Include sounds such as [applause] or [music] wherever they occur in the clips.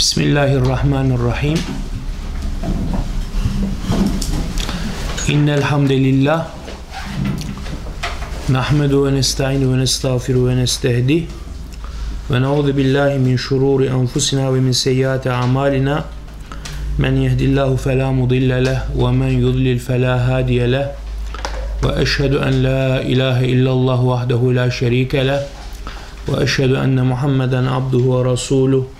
بسم الله الرحمن الرحيم إن الحمد لله نحمد ونستعين ونستغفر ونستهدي ونعوذ بالله من شرور أنفسنا ومن سيئات أعمالنا من يهدي الله فلا مضل له ومن يضلل فلا هادي له وأشهد أن لا إله إلا الله وحده لا شريك له وأشهد أن محمدا عبده ورسوله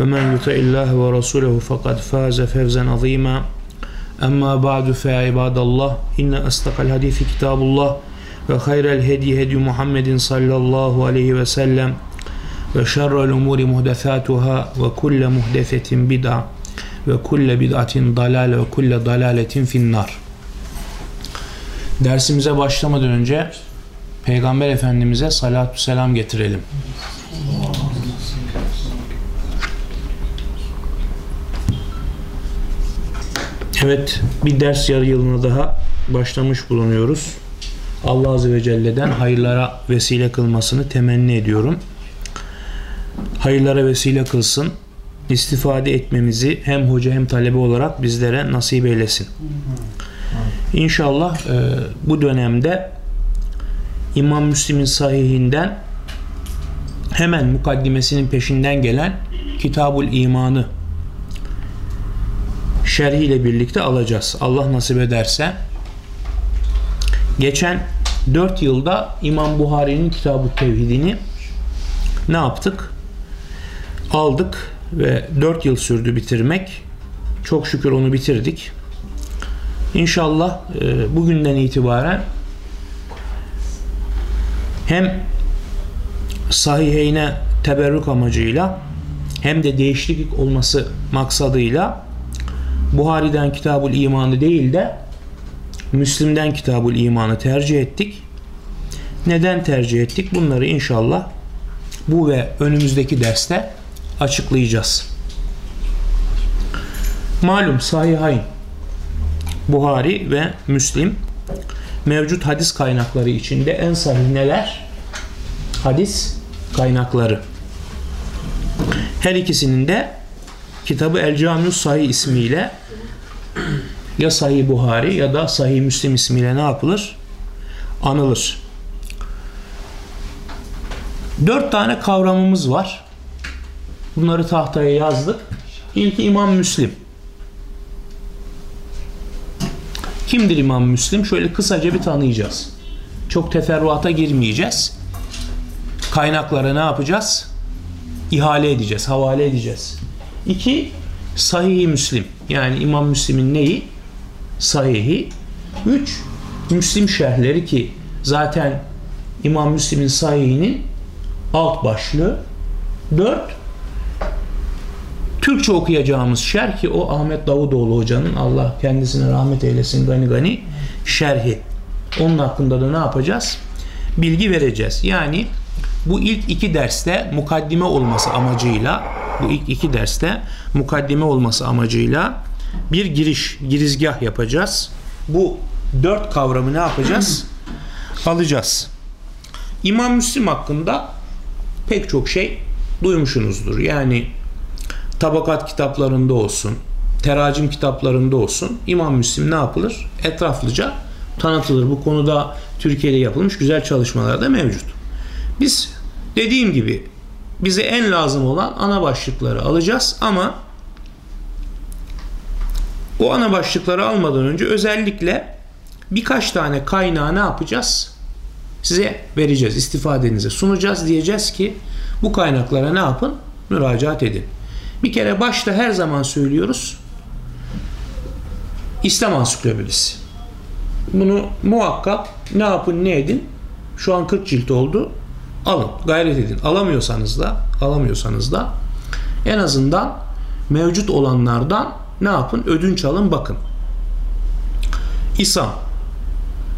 ومن يطع الله ورسوله فقد فاز فوزا عظيما أما بعد فيا عباد الله إن أصدق الحديث كتاب الله وخير الهدي هدي محمد صلى الله عليه وسلم وشر الأمور محدثاتها وكل محدثة بدعة وكل بدعة ضلالة وكل ضلالة في النار Dersimize başlamadan önce Peygamber Efendimiz'e salatü selam getirelim. Evet, bir ders yarı yılına daha başlamış bulunuyoruz. Allah Azze ve Celle'den hayırlara vesile kılmasını temenni ediyorum. Hayırlara vesile kılsın. İstifade etmemizi hem hoca hem talebe olarak bizlere nasip eylesin. İnşallah e, bu dönemde İmam Müslim'in sahihinden hemen mukaddimesinin peşinden gelen Kitabul İmanı şerhiyle birlikte alacağız. Allah nasip ederse. Geçen 4 yılda İmam Buhari'nin Kitab-ı Tevhidini ne yaptık? Aldık ve 4 yıl sürdü bitirmek. Çok şükür onu bitirdik. İnşallah e, bugünden itibaren hem sahiheyne teberrük amacıyla hem de değişiklik olması maksadıyla Buhari'den Kitabul İmanı değil de Müslim'den Kitabul İmanı tercih ettik. Neden tercih ettik? Bunları inşallah bu ve önümüzdeki derste açıklayacağız. Malum Sahihayn Buhari ve Müslim mevcut hadis kaynakları içinde en sahih neler? Hadis kaynakları. Her ikisinin de kitabı El Camius Sahih ismiyle ya Sahih Buhari ya da Sahih Müslim ismiyle ne yapılır? Anılır. Dört tane kavramımız var. Bunları tahtaya yazdık. İlki İmam Müslim. Kimdir İmam Müslim? Şöyle kısaca bir tanıyacağız. Çok teferruata girmeyeceğiz. Kaynaklara ne yapacağız? İhale edeceğiz, havale edeceğiz. İki, Sahih-i Müslim. Yani İmam Müslim'in neyi? Sahihi. Üç, Müslim şerhleri ki zaten İmam Müslim'in sahihinin alt başlığı. Dört, Türkçe okuyacağımız şerh ki o Ahmet Davutoğlu hocanın Allah kendisine rahmet eylesin gani gani şerhi. Onun hakkında da ne yapacağız? Bilgi vereceğiz. Yani bu ilk iki derste mukaddime olması amacıyla bu ilk iki derste mukaddime olması amacıyla bir giriş, girizgah yapacağız. Bu dört kavramı ne yapacağız? [clears throat] Alacağız. İmam Müslim hakkında pek çok şey duymuşsunuzdur. Yani tabakat kitaplarında olsun, teracim kitaplarında olsun İmam Müslim ne yapılır? Etraflıca tanıtılır. Bu konuda Türkiye'de yapılmış güzel çalışmalar da mevcut. Biz dediğim gibi bize en lazım olan ana başlıkları alacağız ama o ana başlıkları almadan önce özellikle birkaç tane kaynağı ne yapacağız? Size vereceğiz, istifadenize sunacağız. Diyeceğiz ki bu kaynaklara ne yapın? Müracaat edin. Bir kere başta her zaman söylüyoruz. İslam Ansiklopedisi. Bunu muhakkak ne yapın ne edin. Şu an 40 cilt oldu. Alın, gayret edin. Alamıyorsanız da, alamıyorsanız da en azından mevcut olanlardan ne yapın? Ödünç alın bakın. İSAM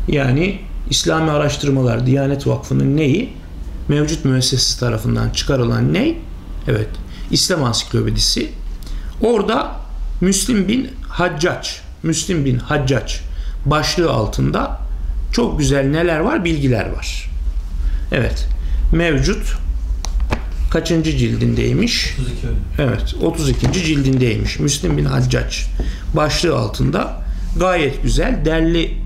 yani İslami Araştırmalar Diyanet Vakfı'nın neyi? Mevcut müessesesi tarafından çıkarılan ney? Evet. İslam Ansiklopedisi. Orada Müslim bin Haccac, Müslim bin Haccac başlığı altında çok güzel neler var? Bilgiler var. Evet. Mevcut kaçıncı cildindeymiş? 32 Evet 32. cildindeymiş. Müslim bin Haccac başlığı altında gayet güzel derli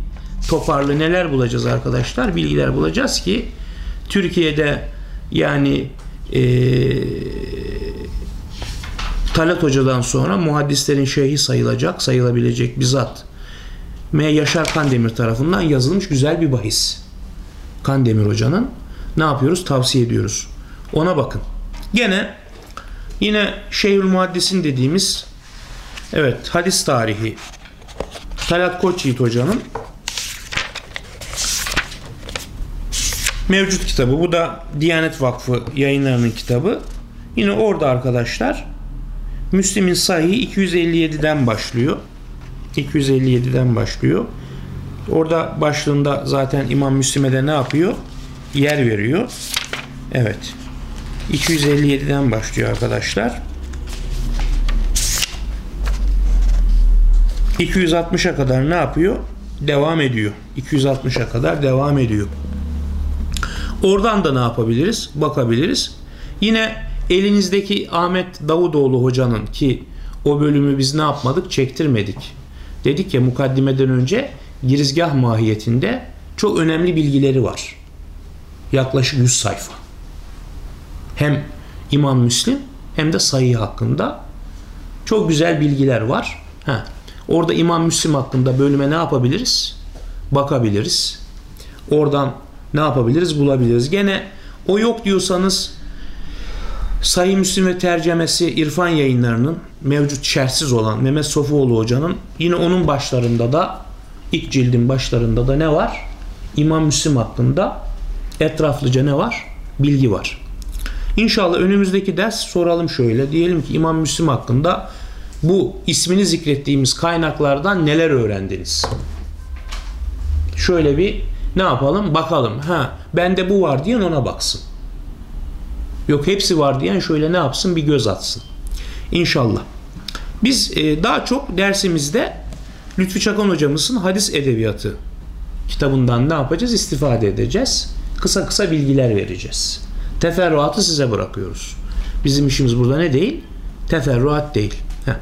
toparlı neler bulacağız arkadaşlar? Bilgiler bulacağız ki Türkiye'de yani eee Talat Hoca'dan sonra muhaddislerin şeyhi sayılacak, sayılabilecek bir zat. M. Yaşar Kandemir tarafından yazılmış güzel bir bahis. Kandemir Hoca'nın ne yapıyoruz? Tavsiye ediyoruz. Ona bakın. Gene yine Şeyhül Muhaddis'in dediğimiz evet hadis tarihi Talat Koçyiğit Hoca'nın mevcut kitabı. Bu da Diyanet Vakfı yayınlarının kitabı. Yine orada arkadaşlar Müslim'in Sahih 257'den başlıyor. 257'den başlıyor. Orada başlığında zaten İmam Müslim'e de ne yapıyor? Yer veriyor. Evet. 257'den başlıyor arkadaşlar. 260'a kadar ne yapıyor? Devam ediyor. 260'a kadar devam ediyor. Oradan da ne yapabiliriz? Bakabiliriz. Yine elinizdeki Ahmet Davutoğlu hocanın ki o bölümü biz ne yapmadık? Çektirmedik. Dedik ya mukaddimeden önce girizgah mahiyetinde çok önemli bilgileri var. Yaklaşık 100 sayfa. Hem İmam Müslim hem de sayı hakkında çok güzel bilgiler var. Ha. Orada İmam Müslim hakkında bölüme ne yapabiliriz? Bakabiliriz. Oradan ne yapabiliriz? Bulabiliriz. Gene o yok diyorsanız Sahih Müslim ve tercemesi İrfan yayınlarının mevcut şerhsiz olan Mehmet Sofuoğlu hocanın yine onun başlarında da ilk cildin başlarında da ne var? İmam Müslim hakkında etraflıca ne var? Bilgi var. İnşallah önümüzdeki ders soralım şöyle. Diyelim ki İmam Müslim hakkında bu ismini zikrettiğimiz kaynaklardan neler öğrendiniz? Şöyle bir ne yapalım? Bakalım. Ha, bende bu var diyen ona baksın. Yok hepsi var diyen şöyle ne yapsın? Bir göz atsın. İnşallah. Biz e, daha çok dersimizde Lütfü Çakan hocamızın hadis edebiyatı kitabından ne yapacağız? İstifade edeceğiz. Kısa kısa bilgiler vereceğiz. Teferruatı size bırakıyoruz. Bizim işimiz burada ne değil? Teferruat değil. Heh.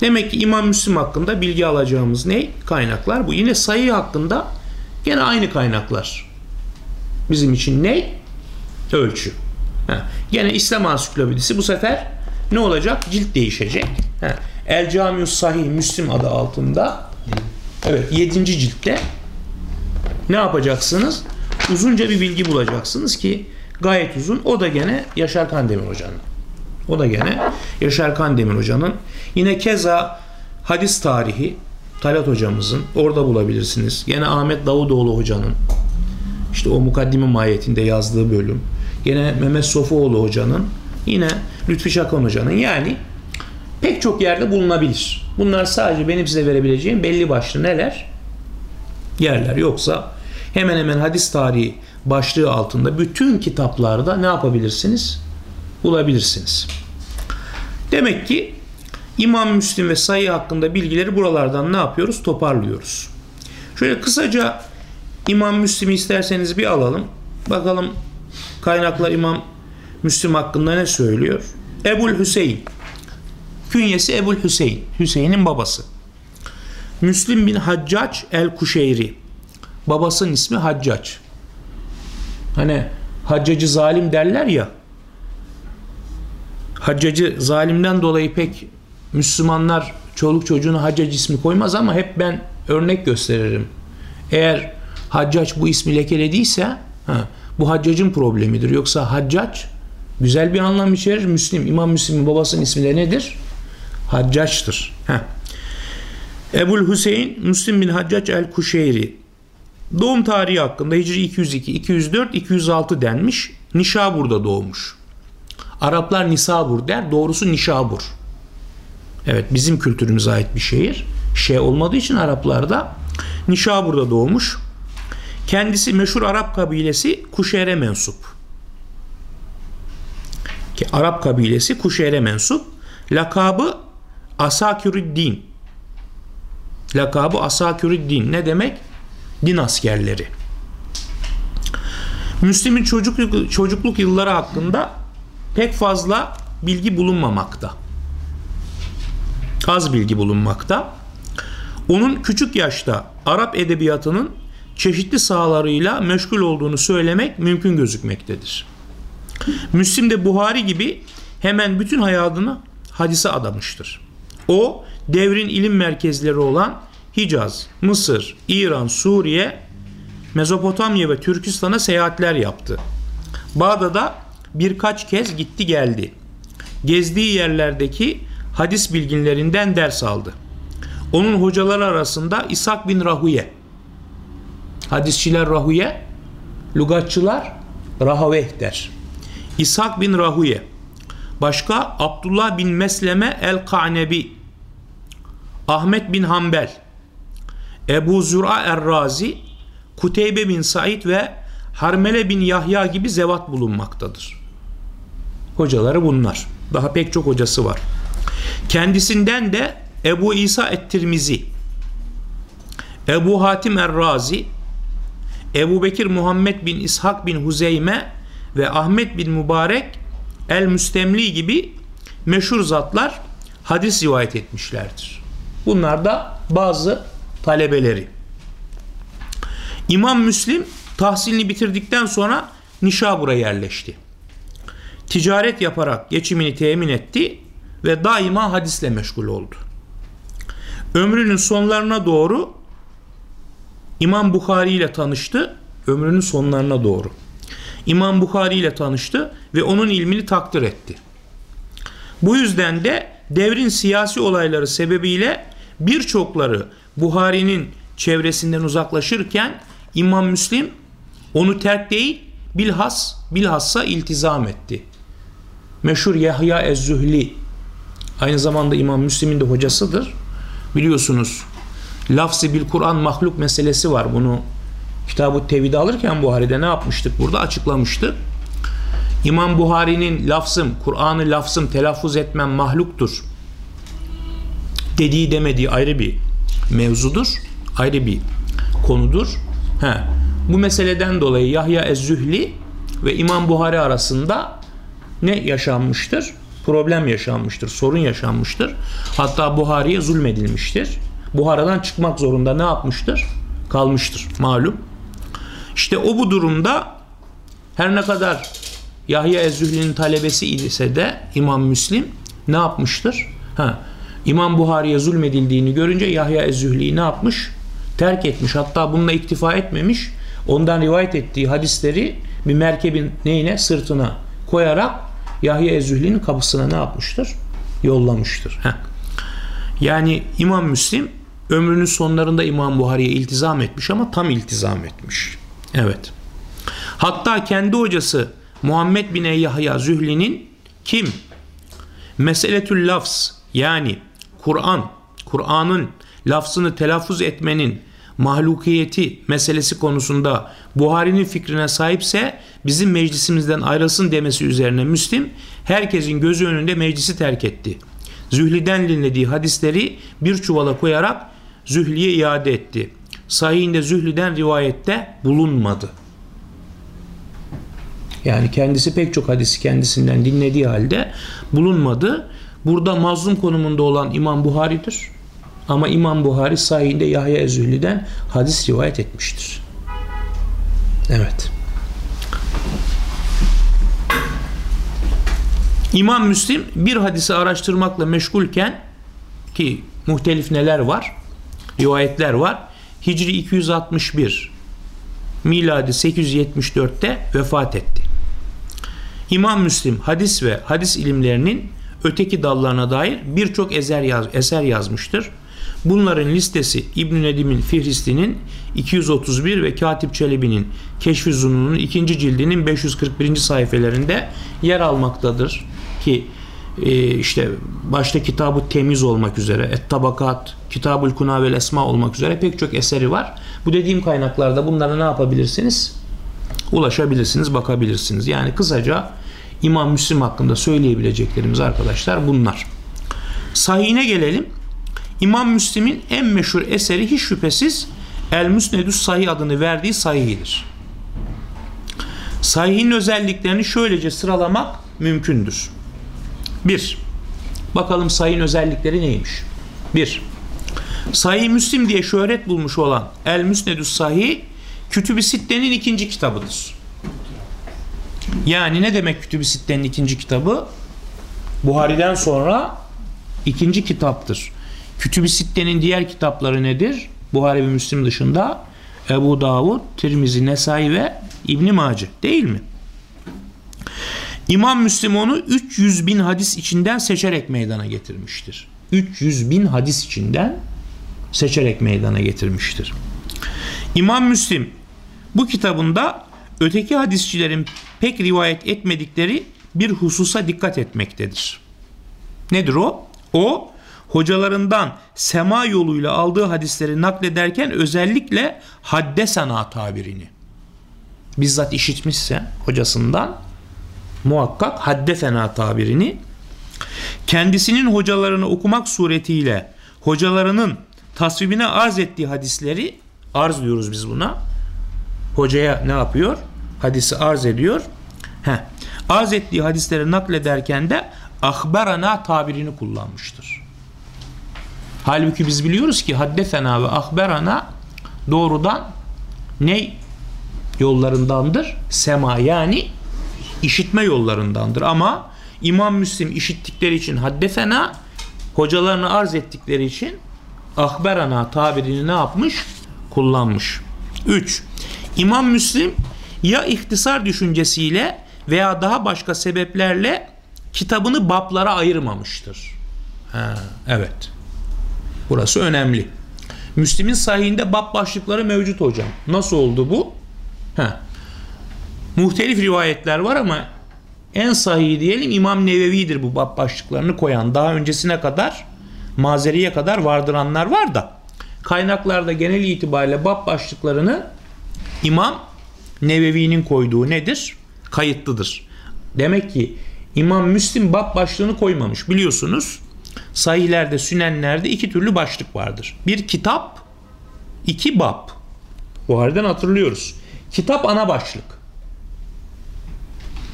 Demek ki İmam Müslim hakkında bilgi alacağımız ne? Kaynaklar bu. Yine sayı hakkında gene aynı kaynaklar. Bizim için ne? Ölçü. Ha. Gene İslam Ansiklopedisi bu sefer ne olacak? Cilt değişecek. Ha. El Camius Sahih Müslim adı altında evet 7. ciltte ne yapacaksınız? Uzunca bir bilgi bulacaksınız ki gayet uzun. O da gene Yaşar Kandemir Hoca'nın. O da gene Yaşar Kandemir Hoca'nın. Yine keza hadis tarihi Talat hocamızın orada bulabilirsiniz. Yine Ahmet Davutoğlu hocanın işte o mukaddime mahiyetinde yazdığı bölüm. Yine Mehmet Sofuoğlu hocanın yine Lütfi Çakan hocanın yani pek çok yerde bulunabilir. Bunlar sadece benim size verebileceğim belli başlı neler? Yerler. Yoksa hemen hemen hadis tarihi başlığı altında bütün kitaplarda ne yapabilirsiniz? Bulabilirsiniz. Demek ki İmam Müslim ve sayı hakkında bilgileri buralardan ne yapıyoruz? Toparlıyoruz. Şöyle kısaca İmam Müslim'i isterseniz bir alalım. Bakalım kaynaklar İmam Müslim hakkında ne söylüyor? Ebul Hüseyin. Künyesi Ebul Hüseyin. Hüseyin'in babası. Müslim bin Haccac el-Kuşeyri. Babasının ismi Haccac. Hani haccacı zalim derler ya. Haccacı zalimden dolayı pek Müslümanlar çoluk çocuğuna haccac ismi koymaz ama hep ben örnek gösteririm. Eğer haccac bu ismi lekelediyse ha, bu haccacın problemidir. Yoksa haccac güzel bir anlam içerir. Müslim, İmam Müslim'in babasının ismi de nedir? Haccaç'tır. Heh. Ebul Hüseyin Müslim bin Haccac el-Kuşeyri Doğum tarihi hakkında Hicri 202, 204, 206 denmiş. Nişabur'da doğmuş. Araplar Nisabur der. Doğrusu Nişabur. Evet bizim kültürümüze ait bir şehir. Şey olmadığı için Araplarda Nişabur'da doğmuş. Kendisi meşhur Arap kabilesi Kuşehre mensup. Ki Arap kabilesi Kuşehre mensup. Lakabı Asakürüddin. Lakabı Asakürüddin. Ne demek? Din askerleri. Müslim'in çocukluk, çocukluk yılları hakkında pek fazla bilgi bulunmamakta. Az bilgi bulunmakta. Onun küçük yaşta Arap edebiyatının çeşitli sahalarıyla meşgul olduğunu söylemek mümkün gözükmektedir. Müslim de Buhari gibi hemen bütün hayatını hadise adamıştır. O devrin ilim merkezleri olan Hicaz, Mısır, İran, Suriye, Mezopotamya ve Türkistan'a seyahatler yaptı. Bağdat'a birkaç kez gitti geldi. Gezdiği yerlerdeki hadis bilginlerinden ders aldı. Onun hocaları arasında İshak bin Rahuye, hadisçiler Rahuye, lugatçılar Rahaveh der. İshak bin Rahuye, başka Abdullah bin Mesleme el-Ka'nebi, Ahmet bin Hanbel, Ebu Zura er-Razi, Kuteybe bin Said ve Harmele bin Yahya gibi zevat bulunmaktadır. Hocaları bunlar. Daha pek çok hocası var. Kendisinden de Ebu İsa et-Tirmizi, Ebu Hatim er-Razi, Ebu Bekir Muhammed bin İshak bin Huzeyme ve Ahmet bin Mübarek el-Müstemli gibi meşhur zatlar hadis rivayet etmişlerdir. Bunlar da bazı talebeleri. İmam Müslim tahsilini bitirdikten sonra Nişabur'a yerleşti. Ticaret yaparak geçimini temin etti ve daima hadisle meşgul oldu. Ömrünün sonlarına doğru İmam Bukhari ile tanıştı. Ömrünün sonlarına doğru. İmam Bukhari ile tanıştı ve onun ilmini takdir etti. Bu yüzden de devrin siyasi olayları sebebiyle birçokları Buhari'nin çevresinden uzaklaşırken İmam Müslim onu terk değil bilhas bilhassa iltizam etti. Meşhur Yahya Ez-Zühli aynı zamanda İmam Müslim'in de hocasıdır. Biliyorsunuz lafzi bil Kur'an mahluk meselesi var. Bunu kitabı tevhidi alırken Buhari'de ne yapmıştık? Burada açıklamıştık. İmam Buhari'nin lafzım, Kur'an'ı lafzım telaffuz etmem mahluktur dediği demediği ayrı bir mevzudur. Ayrı bir konudur. He. Bu meseleden dolayı Yahya Ez-Zühli ve İmam Buhari arasında ne yaşanmıştır? Problem yaşanmıştır, sorun yaşanmıştır. Hatta Buhari'ye zulmedilmiştir. Buhara'dan çıkmak zorunda ne yapmıştır? Kalmıştır malum. İşte o bu durumda her ne kadar Yahya Ez-Zühli'nin talebesi ise de İmam Müslim ne yapmıştır? Ha, İmam Buhari'ye zulmedildiğini görünce Yahya Ez-Zühli'yi ne yapmış? Terk etmiş. Hatta bununla iktifa etmemiş. Ondan rivayet ettiği hadisleri bir merkebin neyine? Sırtına koyarak Yahya Ez-Zühli'nin kapısına ne yapmıştır? Yollamıştır. Heh. Yani İmam Müslim ömrünün sonlarında İmam Buhari'ye iltizam etmiş ama tam iltizam etmiş. Evet. Hatta kendi hocası Muhammed bin Yahya Zühli'nin kim? Meseletül lafz yani Kur'an, Kur'an'ın lafzını telaffuz etmenin mahlukiyeti meselesi konusunda Buhari'nin fikrine sahipse bizim meclisimizden ayrılsın demesi üzerine Müslim herkesin gözü önünde meclisi terk etti. Zühli'den dinlediği hadisleri bir çuvala koyarak Zühli'ye iade etti. Sahihinde Zühli'den rivayette bulunmadı. Yani kendisi pek çok hadisi kendisinden dinlediği halde bulunmadı. Burada mazlum konumunda olan İmam Buhari'dir. Ama İmam Buhari sahihinde Yahya Ezühli'den hadis rivayet etmiştir. Evet. İmam Müslim bir hadisi araştırmakla meşgulken ki muhtelif neler var? Rivayetler var. Hicri 261 miladi 874'te vefat etti. İmam Müslim hadis ve hadis ilimlerinin öteki dallarına dair birçok eser, eser yazmıştır. Bunların listesi İbn Nedim'in Fihristinin 231 ve Katip Çelebi'nin Keşf-i Zunun'un ikinci cildinin 541. sayfelerinde yer almaktadır ki e, işte başta kitabı temiz olmak üzere Et Tabakat, Kitabul Kuna ve Esma olmak üzere pek çok eseri var. Bu dediğim kaynaklarda bunlara ne yapabilirsiniz? Ulaşabilirsiniz, bakabilirsiniz. Yani kısaca İmam Müslim hakkında söyleyebileceklerimiz arkadaşlar bunlar. Sahihine gelelim. İmam Müslim'in en meşhur eseri hiç şüphesiz El Müsnedüs Sahih adını verdiği sahihidir. Sahihin özelliklerini şöylece sıralamak mümkündür. 1. Bakalım sayın özellikleri neymiş? 1. Sahih Müslim diye şöhret bulmuş olan El Müsnedüs Sahih Kütüb-i Sitte'nin ikinci kitabıdır. Yani ne demek Kütüb-i Sitte'nin ikinci kitabı? Buhari'den sonra ikinci kitaptır. Kütüb-i Sitte'nin diğer kitapları nedir? Buhari ve Müslim dışında Ebu Davud, Tirmizi, Nesai ve İbn Mace değil mi? İmam Müslim onu 300 bin hadis içinden seçerek meydana getirmiştir. 300 bin hadis içinden seçerek meydana getirmiştir. İmam Müslim bu kitabında öteki hadisçilerin pek rivayet etmedikleri bir hususa dikkat etmektedir. Nedir o? O hocalarından sema yoluyla aldığı hadisleri naklederken özellikle hadde sana tabirini bizzat işitmişse hocasından muhakkak hadde fena tabirini kendisinin hocalarını okumak suretiyle hocalarının tasvibine arz ettiği hadisleri arz diyoruz biz buna. Hocaya ne yapıyor? Hadisi arz ediyor. Heh. Arz ettiği hadisleri naklederken de ahberana tabirini kullanmıştır. Halbuki biz biliyoruz ki haddefena ve ahberana doğrudan ne yollarındandır? Sema yani işitme yollarındandır. Ama İmam Müslim işittikleri için haddefena, hocalarını arz ettikleri için ahberana tabirini ne yapmış? Kullanmış. 3. İmam Müslim ya ihtisar düşüncesiyle veya daha başka sebeplerle kitabını bablara ayırmamıştır. Ha, evet. Burası önemli. Müslim'in sahihinde bab başlıkları mevcut hocam. Nasıl oldu bu? Ha. Muhtelif rivayetler var ama en sahih diyelim İmam Nevevi'dir bu bab başlıklarını koyan. Daha öncesine kadar Mazeri'ye kadar vardıranlar var da kaynaklarda genel itibariyle bab başlıklarını İmam Nevevi'nin koyduğu nedir? Kayıtlıdır. Demek ki İmam Müslim bab başlığını koymamış. Biliyorsunuz sahihlerde, sünenlerde iki türlü başlık vardır. Bir kitap, iki bab. Bu halden hatırlıyoruz. Kitap ana başlık.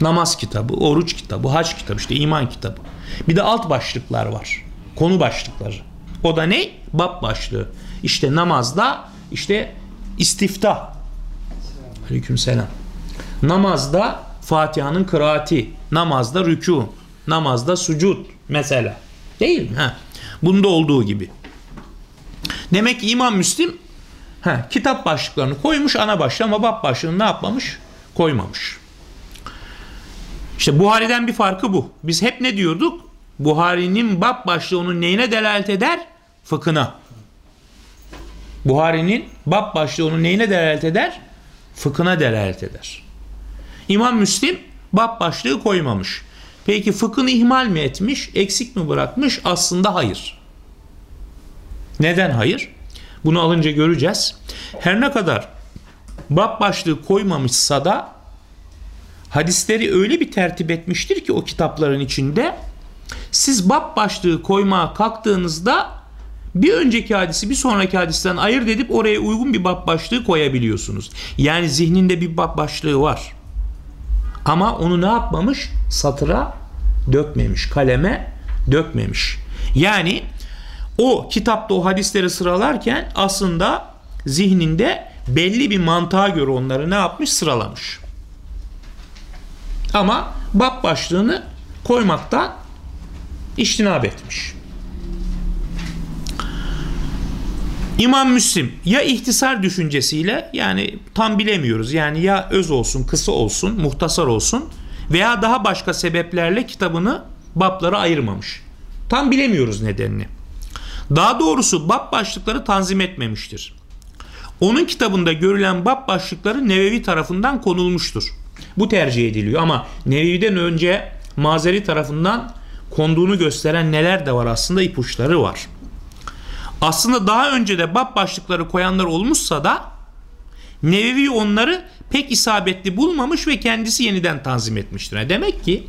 Namaz kitabı, oruç kitabı, hac kitabı, işte iman kitabı. Bir de alt başlıklar var. Konu başlıkları. O da ne? Bab başlığı. İşte namazda işte istifta. Aleyküm selam. Namazda Fatiha'nın kıraati, namazda rükû, namazda sucud mesela. Değil mi? Ha. Bunda olduğu gibi. Demek ki İmam Müslim ha, kitap başlıklarını koymuş ana başlığı ama bab başlığını ne yapmamış? Koymamış. İşte Buhari'den bir farkı bu. Biz hep ne diyorduk? Buhari'nin bab başlığı onun neyine delalet eder? Fıkhına. Buhari'nin bab başlığı onun neyine delalet eder? Fıkhına delalet eder. İmam Müslim bab başlığı koymamış. Peki fıkhını ihmal mi etmiş, eksik mi bırakmış? Aslında hayır. Neden hayır? Bunu alınca göreceğiz. Her ne kadar bab başlığı koymamışsa da hadisleri öyle bir tertip etmiştir ki o kitapların içinde siz bab başlığı koymaya kalktığınızda bir önceki hadisi bir sonraki hadisten ayırt edip oraya uygun bir bab başlığı koyabiliyorsunuz. Yani zihninde bir bab başlığı var. Ama onu ne yapmamış? Satıra dökmemiş, kaleme dökmemiş. Yani o kitapta o hadisleri sıralarken aslında zihninde belli bir mantığa göre onları ne yapmış? Sıralamış. Ama bab başlığını koymaktan iştinab etmiş. İmam Müslim ya ihtisar düşüncesiyle yani tam bilemiyoruz yani ya öz olsun kısa olsun muhtasar olsun veya daha başka sebeplerle kitabını bablara ayırmamış. Tam bilemiyoruz nedenini. Daha doğrusu bab başlıkları tanzim etmemiştir. Onun kitabında görülen bab başlıkları Nevevi tarafından konulmuştur. Bu tercih ediliyor ama Nevevi'den önce Mazeri tarafından konduğunu gösteren neler de var aslında ipuçları var. Aslında daha önce de bab başlıkları koyanlar olmuşsa da Nevevi onları pek isabetli bulmamış ve kendisi yeniden tanzim etmiştir. Yani demek ki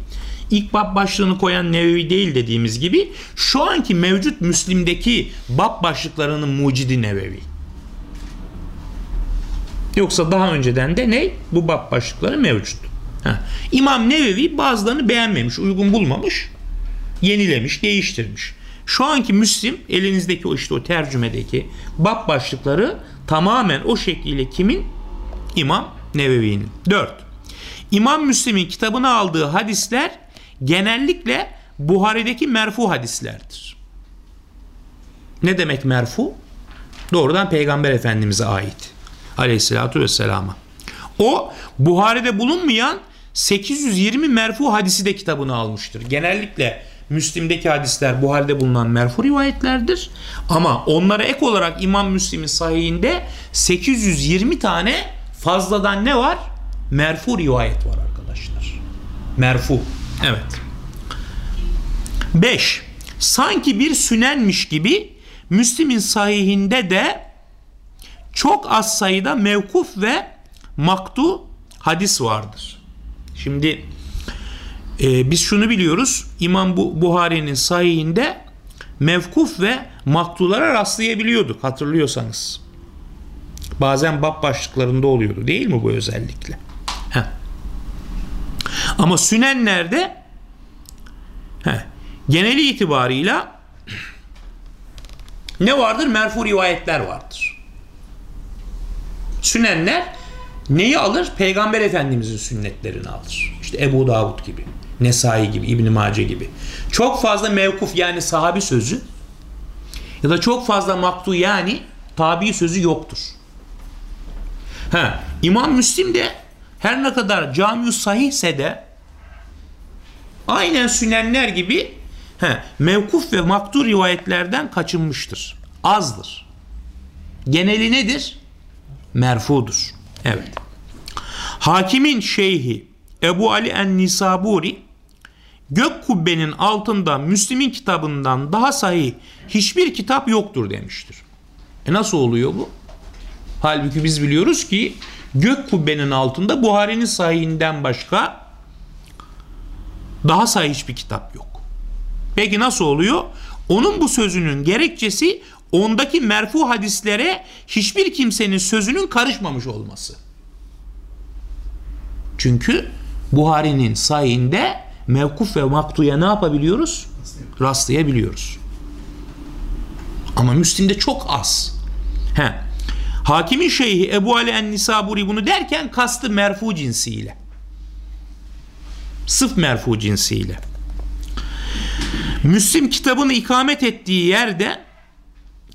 ilk bab başlığını koyan Nevevi değil dediğimiz gibi şu anki mevcut Müslim'deki bab başlıklarının mucidi Nevevi. Yoksa daha önceden de ne? Bu bab başlıkları mevcut. Heh. İmam Nevevi bazılarını beğenmemiş, uygun bulmamış, yenilemiş, değiştirmiş. Şu anki Müslim elinizdeki o işte o tercümedeki bab başlıkları tamamen o şekliyle kimin? İmam Nevevi'nin. 4. İmam Müslim'in kitabına aldığı hadisler genellikle Buhari'deki merfu hadislerdir. Ne demek merfu? Doğrudan Peygamber Efendimiz'e ait. Aleyhissalatu vesselama. O Buhari'de bulunmayan 820 merfu hadisi de kitabını almıştır. Genellikle Müslim'deki hadisler bu halde bulunan merfu rivayetlerdir. Ama onlara ek olarak İmam Müslim'in sahihinde 820 tane fazladan ne var? Merfu rivayet var arkadaşlar. Merfu. Evet. 5. Sanki bir sünenmiş gibi Müslim'in sahihinde de çok az sayıda mevkuf ve maktu hadis vardır. Şimdi e, biz şunu biliyoruz. İmam Buhari'nin sahihinde mevkuf ve maktulara rastlayabiliyorduk hatırlıyorsanız. Bazen bab başlıklarında oluyordu değil mi bu özellikle? Heh. Ama sünenlerde heh, geneli itibarıyla ne vardır? Merfu rivayetler vardır. Sünenler neyi alır? Peygamber Efendimizin sünnetlerini alır. İşte Ebu Davud gibi. Nesai gibi, İbn Mace gibi. Çok fazla mevkuf yani sahabi sözü ya da çok fazla maktu yani tabi sözü yoktur. Ha, İmam Müslim de her ne kadar cami sahihse de aynen sünenler gibi he, mevkuf ve maktu rivayetlerden kaçınmıştır. Azdır. Geneli nedir? Merfudur. Evet. Hakimin şeyhi Ebu Ali en-Nisaburi gök kubbenin altında Müslim'in kitabından daha sahih hiçbir kitap yoktur demiştir. E nasıl oluyor bu? Halbuki biz biliyoruz ki gök kubbenin altında Buhari'nin sahihinden başka daha sahih hiçbir kitap yok. Peki nasıl oluyor? Onun bu sözünün gerekçesi ondaki merfu hadislere hiçbir kimsenin sözünün karışmamış olması. Çünkü Buhari'nin sayinde mevkuf ve maktuya ne yapabiliyoruz? Rastlayabiliyoruz. Ama Müslim'de çok az. He. Hakimin şeyhi Ebu Ali en-Nisaburi bunu derken kastı merfu cinsiyle. Sıf merfu cinsiyle. Müslim kitabını ikamet ettiği yerde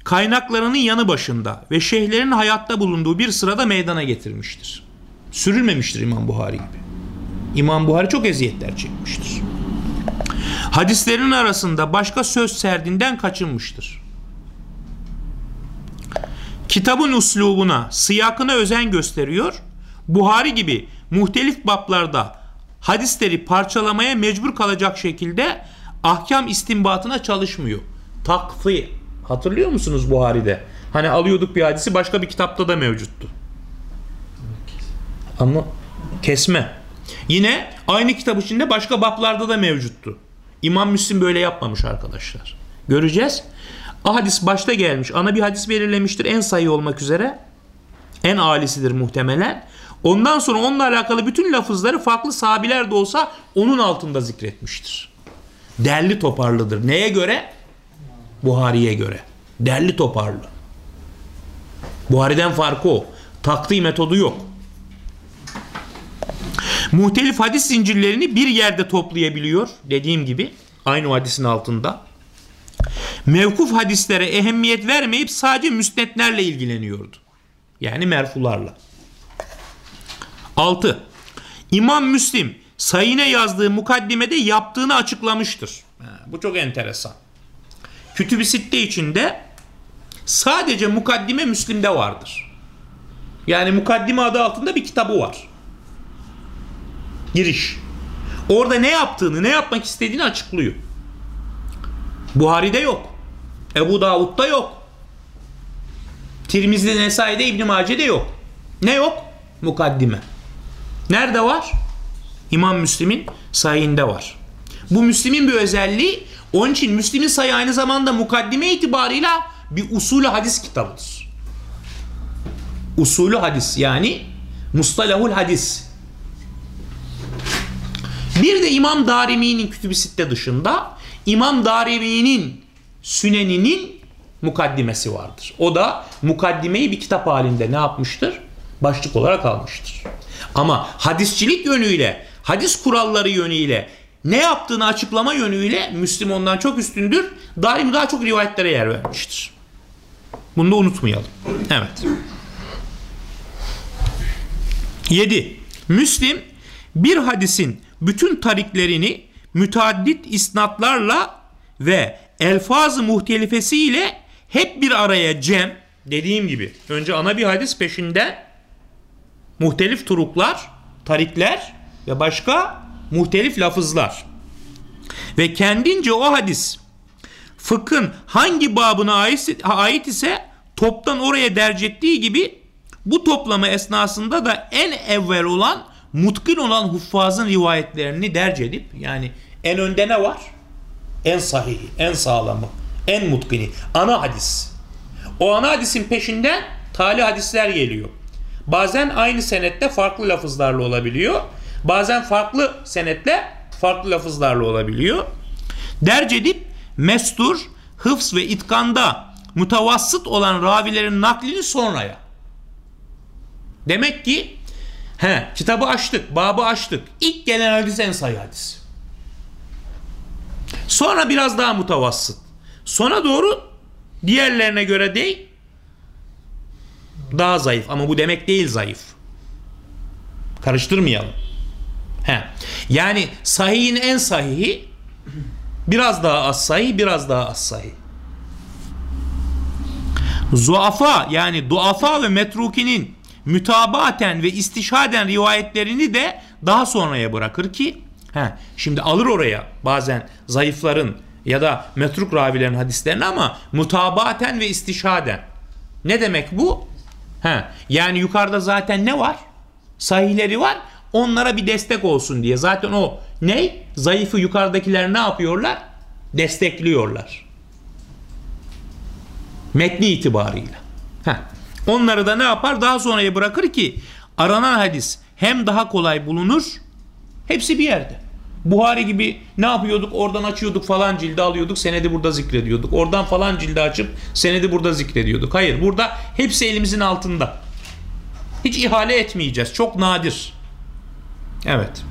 kaynaklarının yanı başında ve şeyhlerin hayatta bulunduğu bir sırada meydana getirmiştir. Sürülmemiştir İmam Buhari gibi. İmam Buhari çok eziyetler çekmiştir. Hadislerin arasında başka söz serdinden kaçınmıştır. Kitabın uslubuna, sıyakına özen gösteriyor. Buhari gibi muhtelif bablarda hadisleri parçalamaya mecbur kalacak şekilde ahkam istinbatına çalışmıyor. Takfi. Hatırlıyor musunuz Buhari'de? Hani alıyorduk bir hadisi başka bir kitapta da mevcuttu. Ama kesme. Yine aynı kitap içinde başka bablarda da mevcuttu. İmam Müslim böyle yapmamış arkadaşlar. Göreceğiz. Hadis başta gelmiş. Ana bir hadis belirlemiştir en sayı olmak üzere. En alisidir muhtemelen. Ondan sonra onunla alakalı bütün lafızları farklı sahabiler de olsa onun altında zikretmiştir. Derli toparlıdır. Neye göre? Buhari'ye göre. Derli toparlı. Buhari'den farkı o. Taktiği metodu yok muhtelif hadis zincirlerini bir yerde toplayabiliyor. Dediğim gibi aynı hadisin altında. Mevkuf hadislere ehemmiyet vermeyip sadece müsnetlerle ilgileniyordu. Yani merfularla. 6. İmam Müslim sayine yazdığı mukaddimede yaptığını açıklamıştır. bu çok enteresan. Kütüb-i Sitte içinde sadece mukaddime Müslim'de vardır. Yani mukaddime adı altında bir kitabı var giriş. Orada ne yaptığını, ne yapmak istediğini açıklıyor. Buhari'de yok. Ebu Davud'da yok. Tirmiz'de, Nesai'de, İbn Mace'de yok. Ne yok? Mukaddime. Nerede var? İmam Müslim'in sayinde var. Bu Müslim'in bir özelliği. Onun için Müslim'in sayı aynı zamanda mukaddime itibarıyla bir usulü hadis kitabıdır. Usulü hadis yani mustalahul hadis. Bir de İmam Darimi'nin kütüb-i sitte dışında İmam Darimi'nin Süneninin mukaddimesi vardır. O da mukaddimeyi bir kitap halinde ne yapmıştır? Başlık olarak almıştır. Ama hadisçilik yönüyle, hadis kuralları yönüyle ne yaptığını açıklama yönüyle Müslim ondan çok üstündür. Daim daha çok rivayetlere yer vermiştir. Bunu da unutmayalım. Evet. 7. Müslim bir hadisin bütün tariklerini müteaddit isnatlarla ve elfaz-ı muhtelifesiyle hep bir araya cem dediğim gibi önce ana bir hadis peşinde muhtelif turuklar, tarikler ve başka muhtelif lafızlar. Ve kendince o hadis fıkhın hangi babına ait ise toptan oraya derc ettiği gibi bu toplama esnasında da en evvel olan mutkin olan huffazın rivayetlerini derc edip yani en önde ne var? En sahihi, en sağlamı, en mutkini. Ana hadis. O ana hadisin peşinden tali hadisler geliyor. Bazen aynı senette farklı lafızlarla olabiliyor. Bazen farklı senetle farklı lafızlarla olabiliyor. Derc edip mestur, hıfz ve itkanda mutavassıt olan ravilerin naklini sonraya. Demek ki he, kitabı açtık, babı açtık. İlk gelen hadis en sayı hadis. Sonra biraz daha mutavassıt. Sona doğru diğerlerine göre değil daha zayıf ama bu demek değil zayıf. Karıştırmayalım. He. Yani sahihin en sahihi biraz daha az sahih, biraz daha az sahih. Zuafa yani duafa ve metrukinin mütabaten ve istişhaden rivayetlerini de daha sonraya bırakır ki he, şimdi alır oraya bazen zayıfların ya da metruk ravilerin hadislerini ama mutabaten ve istişhaden. Ne demek bu? He, yani yukarıda zaten ne var? Sahihleri var. Onlara bir destek olsun diye. Zaten o ne? Zayıfı yukarıdakiler ne yapıyorlar? Destekliyorlar. Metni itibarıyla. Heh. Onları da ne yapar? Daha sonraya bırakır ki aranan hadis hem daha kolay bulunur hepsi bir yerde. Buhari gibi ne yapıyorduk? Oradan açıyorduk falan cildi alıyorduk. Senedi burada zikrediyorduk. Oradan falan cildi açıp senedi burada zikrediyorduk. Hayır burada hepsi elimizin altında. Hiç ihale etmeyeceğiz. Çok nadir. Evet.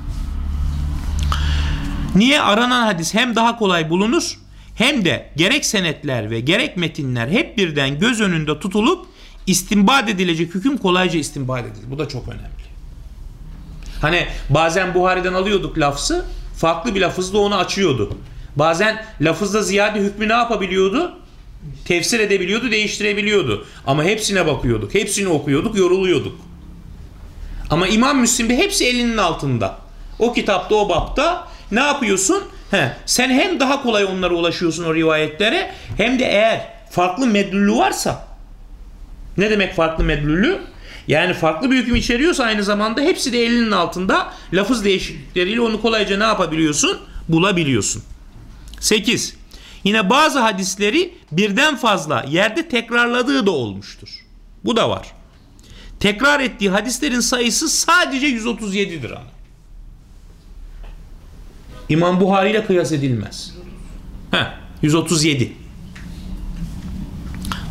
Niye aranan hadis hem daha kolay bulunur hem de gerek senetler ve gerek metinler hep birden göz önünde tutulup istinbat edilecek hüküm kolayca istinbat edilir. Bu da çok önemli. Hani bazen Buhari'den alıyorduk lafzı farklı bir lafızla onu açıyordu. Bazen lafızda ziyade hükmü ne yapabiliyordu? Tefsir edebiliyordu, değiştirebiliyordu. Ama hepsine bakıyorduk, hepsini okuyorduk, yoruluyorduk. Ama İmam Müslim'de hepsi elinin altında. O kitapta, o bapta ne yapıyorsun? He, sen hem daha kolay onlara ulaşıyorsun o rivayetlere hem de eğer farklı medlülü varsa ne demek farklı medlülü? Yani farklı bir hüküm içeriyorsa aynı zamanda hepsi de elinin altında lafız değişiklikleriyle onu kolayca ne yapabiliyorsun? Bulabiliyorsun. 8. Yine bazı hadisleri birden fazla yerde tekrarladığı da olmuştur. Bu da var. Tekrar ettiği hadislerin sayısı sadece 137'dir ama. İmam Buhari ile kıyas edilmez. Heh, 137.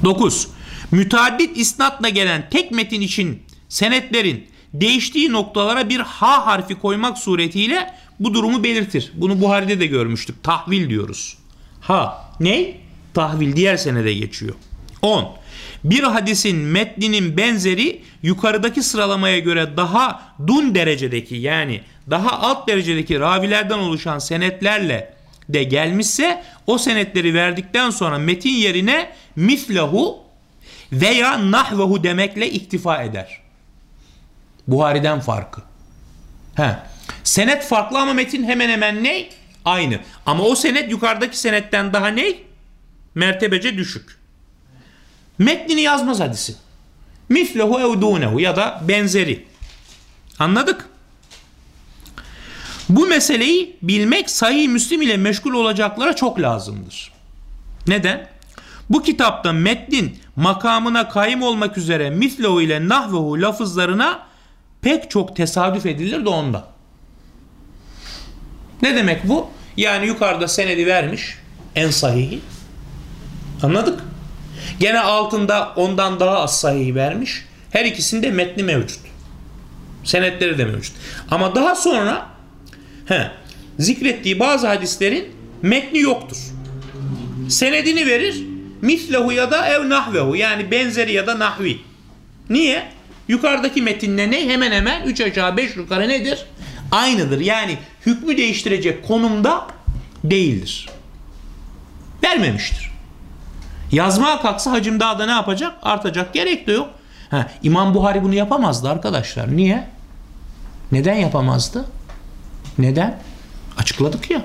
9 müteaddit isnatla gelen tek metin için senetlerin değiştiği noktalara bir ha harfi koymak suretiyle bu durumu belirtir. Bunu Buhari'de de görmüştük. Tahvil diyoruz. Ha ne? Tahvil diğer senede geçiyor. 10. Bir hadisin metninin benzeri yukarıdaki sıralamaya göre daha dun derecedeki yani daha alt derecedeki ravilerden oluşan senetlerle de gelmişse o senetleri verdikten sonra metin yerine mislahu veya nahvehu demekle iktifa eder. Buhari'den farkı. He. Senet farklı ama metin hemen hemen ne? Aynı. Ama o senet yukarıdaki senetten daha ne? Mertebece düşük. Metnini yazmaz hadisi. Mislehu evdunehu ya da benzeri. Anladık? Bu meseleyi bilmek sahih Müslim ile meşgul olacaklara çok lazımdır. Neden? Bu kitapta metnin makamına kayım olmak üzere mislehu ile nahvehu lafızlarına pek çok tesadüf edilir de onda. Ne demek bu? Yani yukarıda senedi vermiş en sahihi. Anladık? Gene altında ondan daha az sahih vermiş. Her ikisinde metni mevcut. Senetleri de mevcut. Ama daha sonra he, zikrettiği bazı hadislerin metni yoktur. Senedini verir. Mislehu ya da ev nahvehu yani benzeri ya da nahvi. Niye? Yukarıdaki metinle ne? Hemen hemen 3 aşağı 5 yukarı nedir? Aynıdır. Yani hükmü değiştirecek konumda değildir. Vermemiştir. Yazmaya kalksa hacim daha da ne yapacak? Artacak. Gerek de yok. Ha, İmam Buhari bunu yapamazdı arkadaşlar. Niye? Neden yapamazdı? Neden? Açıkladık ya.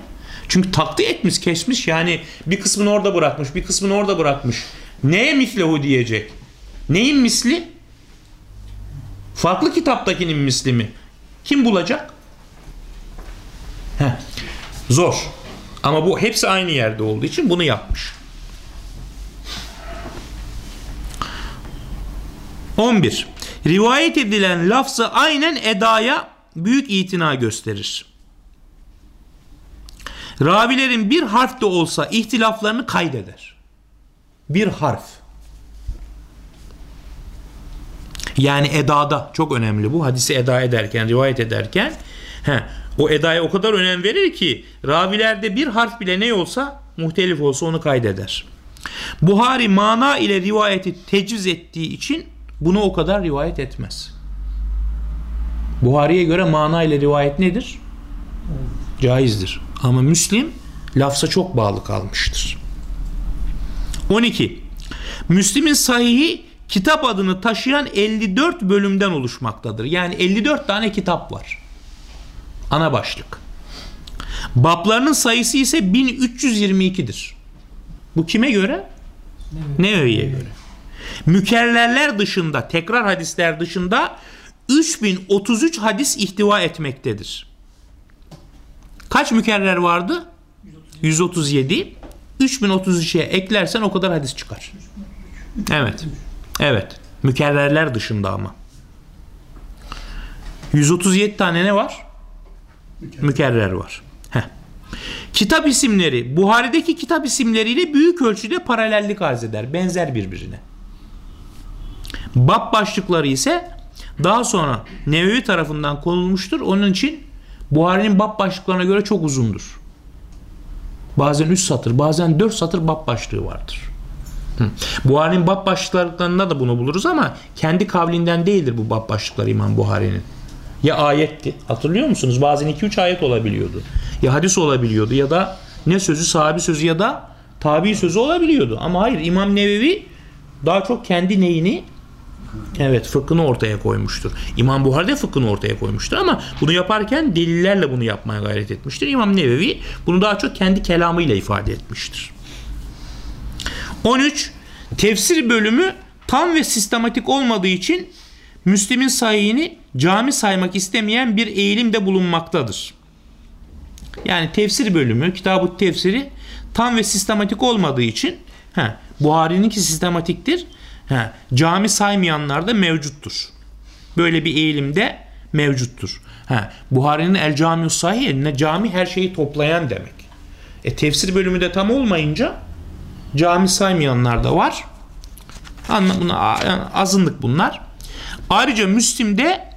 Çünkü takdir etmiş, kesmiş. Yani bir kısmını orada bırakmış, bir kısmını orada bırakmış. Neye mislehu diyecek? Neyin misli? Farklı kitaptakinin misli mi? Kim bulacak? Heh. Zor. Ama bu hepsi aynı yerde olduğu için bunu yapmış. 11. Rivayet edilen lafzı aynen edaya büyük itina gösterir. Ravilerin bir harf de olsa ihtilaflarını kaydeder. Bir harf. Yani edada çok önemli bu. Hadisi eda ederken, rivayet ederken he, o edaya o kadar önem verir ki ravilerde bir harf bile ne olsa muhtelif olsa onu kaydeder. Buhari mana ile rivayeti tecviz ettiği için bunu o kadar rivayet etmez. Buhari'ye göre mana ile rivayet nedir? Caizdir. Ama Müslim lafza çok bağlı kalmıştır. 12. Müslim'in sahihi kitap adını taşıyan 54 bölümden oluşmaktadır. Yani 54 tane kitap var. Ana başlık. Bablarının sayısı ise 1322'dir. Bu kime göre? Nevevi'ye göre. Mükerrerler dışında, tekrar hadisler dışında 3033 hadis ihtiva etmektedir. Kaç mükerrer vardı? 137. 3033'e eklersen o kadar hadis çıkar. Evet. Evet. Mükerrerler dışında ama. 137 tane ne var? Mükerrer var. Heh. Kitap isimleri Buhari'deki kitap isimleriyle büyük ölçüde paralellik arz eder. Benzer birbirine. Bab başlıkları ise daha sonra Nevevi tarafından konulmuştur. Onun için Buhari'nin bab başlıklarına göre çok uzundur. Bazen 3 satır, bazen 4 satır bab başlığı vardır. Buhari'nin bab başlıklarında da bunu buluruz ama kendi kavlinden değildir bu bab başlıkları İmam Buhari'nin. Ya ayetti. Hatırlıyor musunuz? Bazen 2-3 ayet olabiliyordu. Ya hadis olabiliyordu ya da ne sözü, sahabi sözü ya da tabi sözü olabiliyordu. Ama hayır İmam Nevevi daha çok kendi neyini Evet fıkhını ortaya koymuştur. İmam Buhari de fıkhını ortaya koymuştur ama bunu yaparken delillerle bunu yapmaya gayret etmiştir. İmam Nevevi bunu daha çok kendi kelamıyla ifade etmiştir. 13. Tefsir bölümü tam ve sistematik olmadığı için Müslim'in sayını cami saymak istemeyen bir eğilimde bulunmaktadır. Yani tefsir bölümü, kitabı tefsiri tam ve sistematik olmadığı için Buhari'ninki sistematiktir. He, cami saymayanlar da mevcuttur. Böyle bir eğilimde mevcuttur. He, Buhari'nin El Camius Sahih ne cami her şeyi toplayan demek. E tefsir bölümü de tam olmayınca cami saymayanlar da var. Anlamına azınlık bunlar. Ayrıca Müslim'de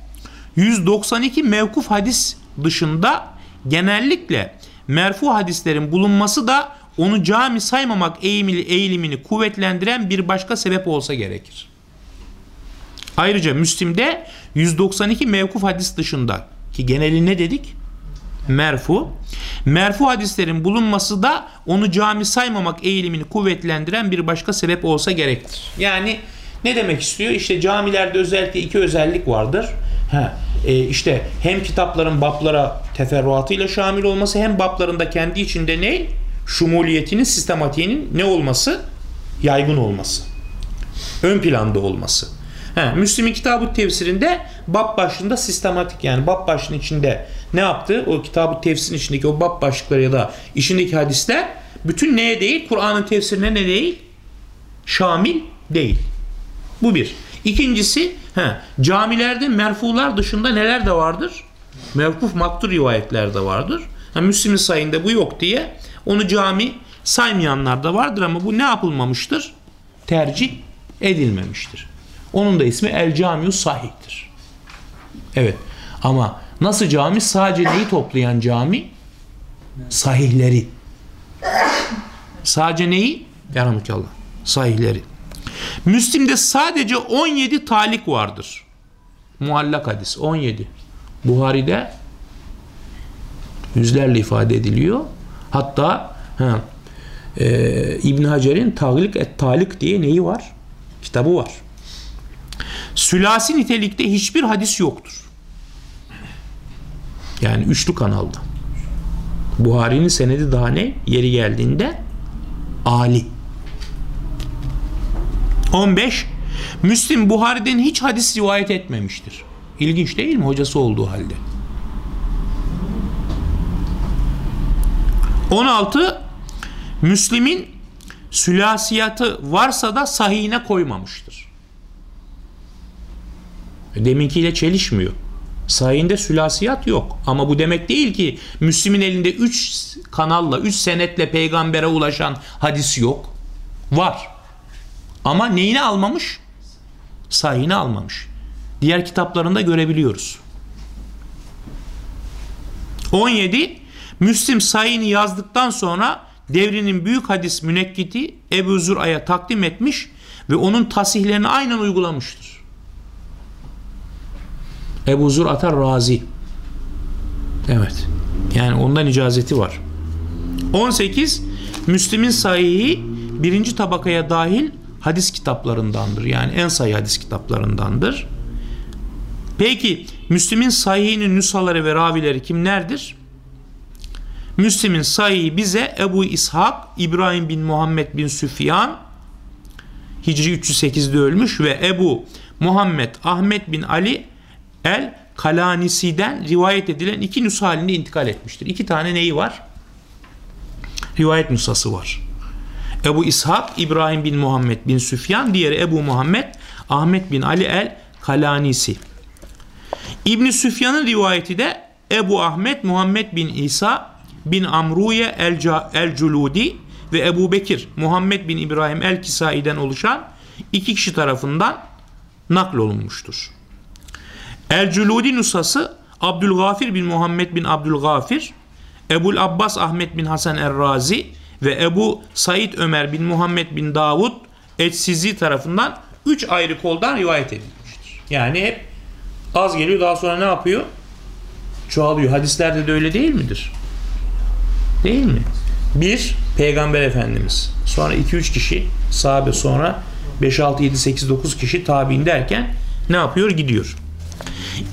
192 mevkuf hadis dışında genellikle merfu hadislerin bulunması da onu cami saymamak eğimili, eğilimini kuvvetlendiren bir başka sebep olsa gerekir. Ayrıca Müslim'de 192 mevkuf hadis dışında ki geneli ne dedik? Merfu. Merfu hadislerin bulunması da onu cami saymamak eğilimini kuvvetlendiren bir başka sebep olsa gerektir. Yani ne demek istiyor? İşte camilerde özellikle iki özellik vardır. Ha, e, işte hem kitapların baplara teferruatıyla şamil olması hem baplarında kendi içinde ne? Şumuliyetinin, sistematiğinin ne olması? Yaygın olması. Ön planda olması. He, Müslim'in kitabı tefsirinde bab başlığında sistematik yani bab başlığının içinde ne yaptı? O kitabı tefsirin içindeki o bab başlıkları ya da içindeki hadisler bütün neye değil? Kur'an'ın tefsirine ne değil? Şamil değil. Bu bir. İkincisi he, camilerde merfular dışında neler de vardır? Mevkuf maktur rivayetler de vardır. Müslim'in sayında bu yok diye onu cami saymayanlar da vardır ama bu ne yapılmamıştır? Tercih edilmemiştir. Onun da ismi El Camiu Sahih'tir. Evet. Ama nasıl cami? Sadece neyi toplayan cami? Sahihleri. Sadece neyi? Yarhamukallah. Sahihleri. Müslim'de sadece 17 talik vardır. Muallak hadis 17. Buhari'de yüzlerle ifade ediliyor. Hatta ha, e, İbn Hacer'in Taglik et Talik diye neyi var? Kitabı var. Sülasi nitelikte hiçbir hadis yoktur. Yani üçlü kanalda. Buhari'nin senedi daha ne? Yeri geldiğinde Ali. 15. Müslim Buhari'den hiç hadis rivayet etmemiştir. İlginç değil mi hocası olduğu halde? 16. Müslim'in sülasiyatı varsa da sahihine koymamıştır. Deminkiyle çelişmiyor. Sahihinde sülasiyat yok. Ama bu demek değil ki Müslim'in elinde 3 kanalla, 3 senetle peygambere ulaşan hadis yok. Var. Ama neyini almamış? Sahihini almamış. Diğer kitaplarında görebiliyoruz. 17. Müslim sahihini yazdıktan sonra devrinin büyük hadis münekkiti Ebu Zür'a'ya takdim etmiş ve onun tasihlerini aynen uygulamıştır. Ebu Zur Atar Razi. Evet. Yani ondan icazeti var. 18. Müslim'in sahihi birinci tabakaya dahil hadis kitaplarındandır. Yani en sayı hadis kitaplarındandır. Peki Müslim'in sahihinin nüshaları ve ravileri kimlerdir? Müslim'in sahihi bize Ebu İshak, İbrahim bin Muhammed bin Süfyan Hicri 308'de ölmüş ve Ebu Muhammed Ahmet bin Ali El Kalanisi'den rivayet edilen iki nüsha halinde intikal etmiştir. İki tane neyi var? Rivayet nüshası var. Ebu İshak İbrahim bin Muhammed bin Süfyan, diğeri Ebu Muhammed Ahmet bin Ali el Kalanisi. İbni Süfyan'ın rivayeti de Ebu Ahmet Muhammed bin İsa bin Amruye el, el Culudi ve Ebu Bekir Muhammed bin İbrahim el Kisai'den oluşan iki kişi tarafından naklolunmuştur. El Culudi nusası Abdülgafir bin Muhammed bin Abdülgafir, Ebul Abbas Ahmet bin Hasan Er-Razi ve Ebu Said Ömer bin Muhammed bin Davud Etsizi tarafından üç ayrı koldan rivayet edilmiştir. Yani hep az geliyor daha sonra ne yapıyor? Çoğalıyor. Hadislerde de öyle değil midir? Değil mi? Bir, Peygamber Efendimiz. Sonra iki üç kişi sahabe sonra 5, 6, 7, 8, 9 kişi tabi'in derken ne yapıyor? Gidiyor.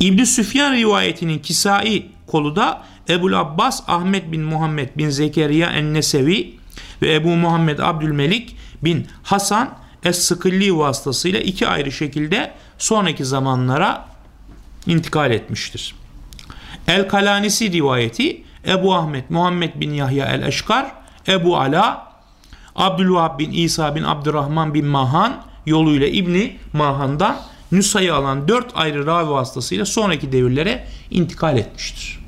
İbn Süfyan rivayetinin Kisai kolu da Ebul Abbas Ahmet bin Muhammed bin Zekeriya en-Nesevi ve Ebu Muhammed Abdülmelik bin Hasan Es-Sıkılli vasıtasıyla iki ayrı şekilde sonraki zamanlara intikal etmiştir. El-Kalanisi rivayeti Ebu Ahmet Muhammed bin Yahya el-Eşkar, Ebu Ala, Abdülvahab bin İsa bin Abdurrahman bin Mahan yoluyla İbni Mahan'dan nüshayı alan dört ayrı ravi vasıtasıyla sonraki devirlere intikal etmiştir.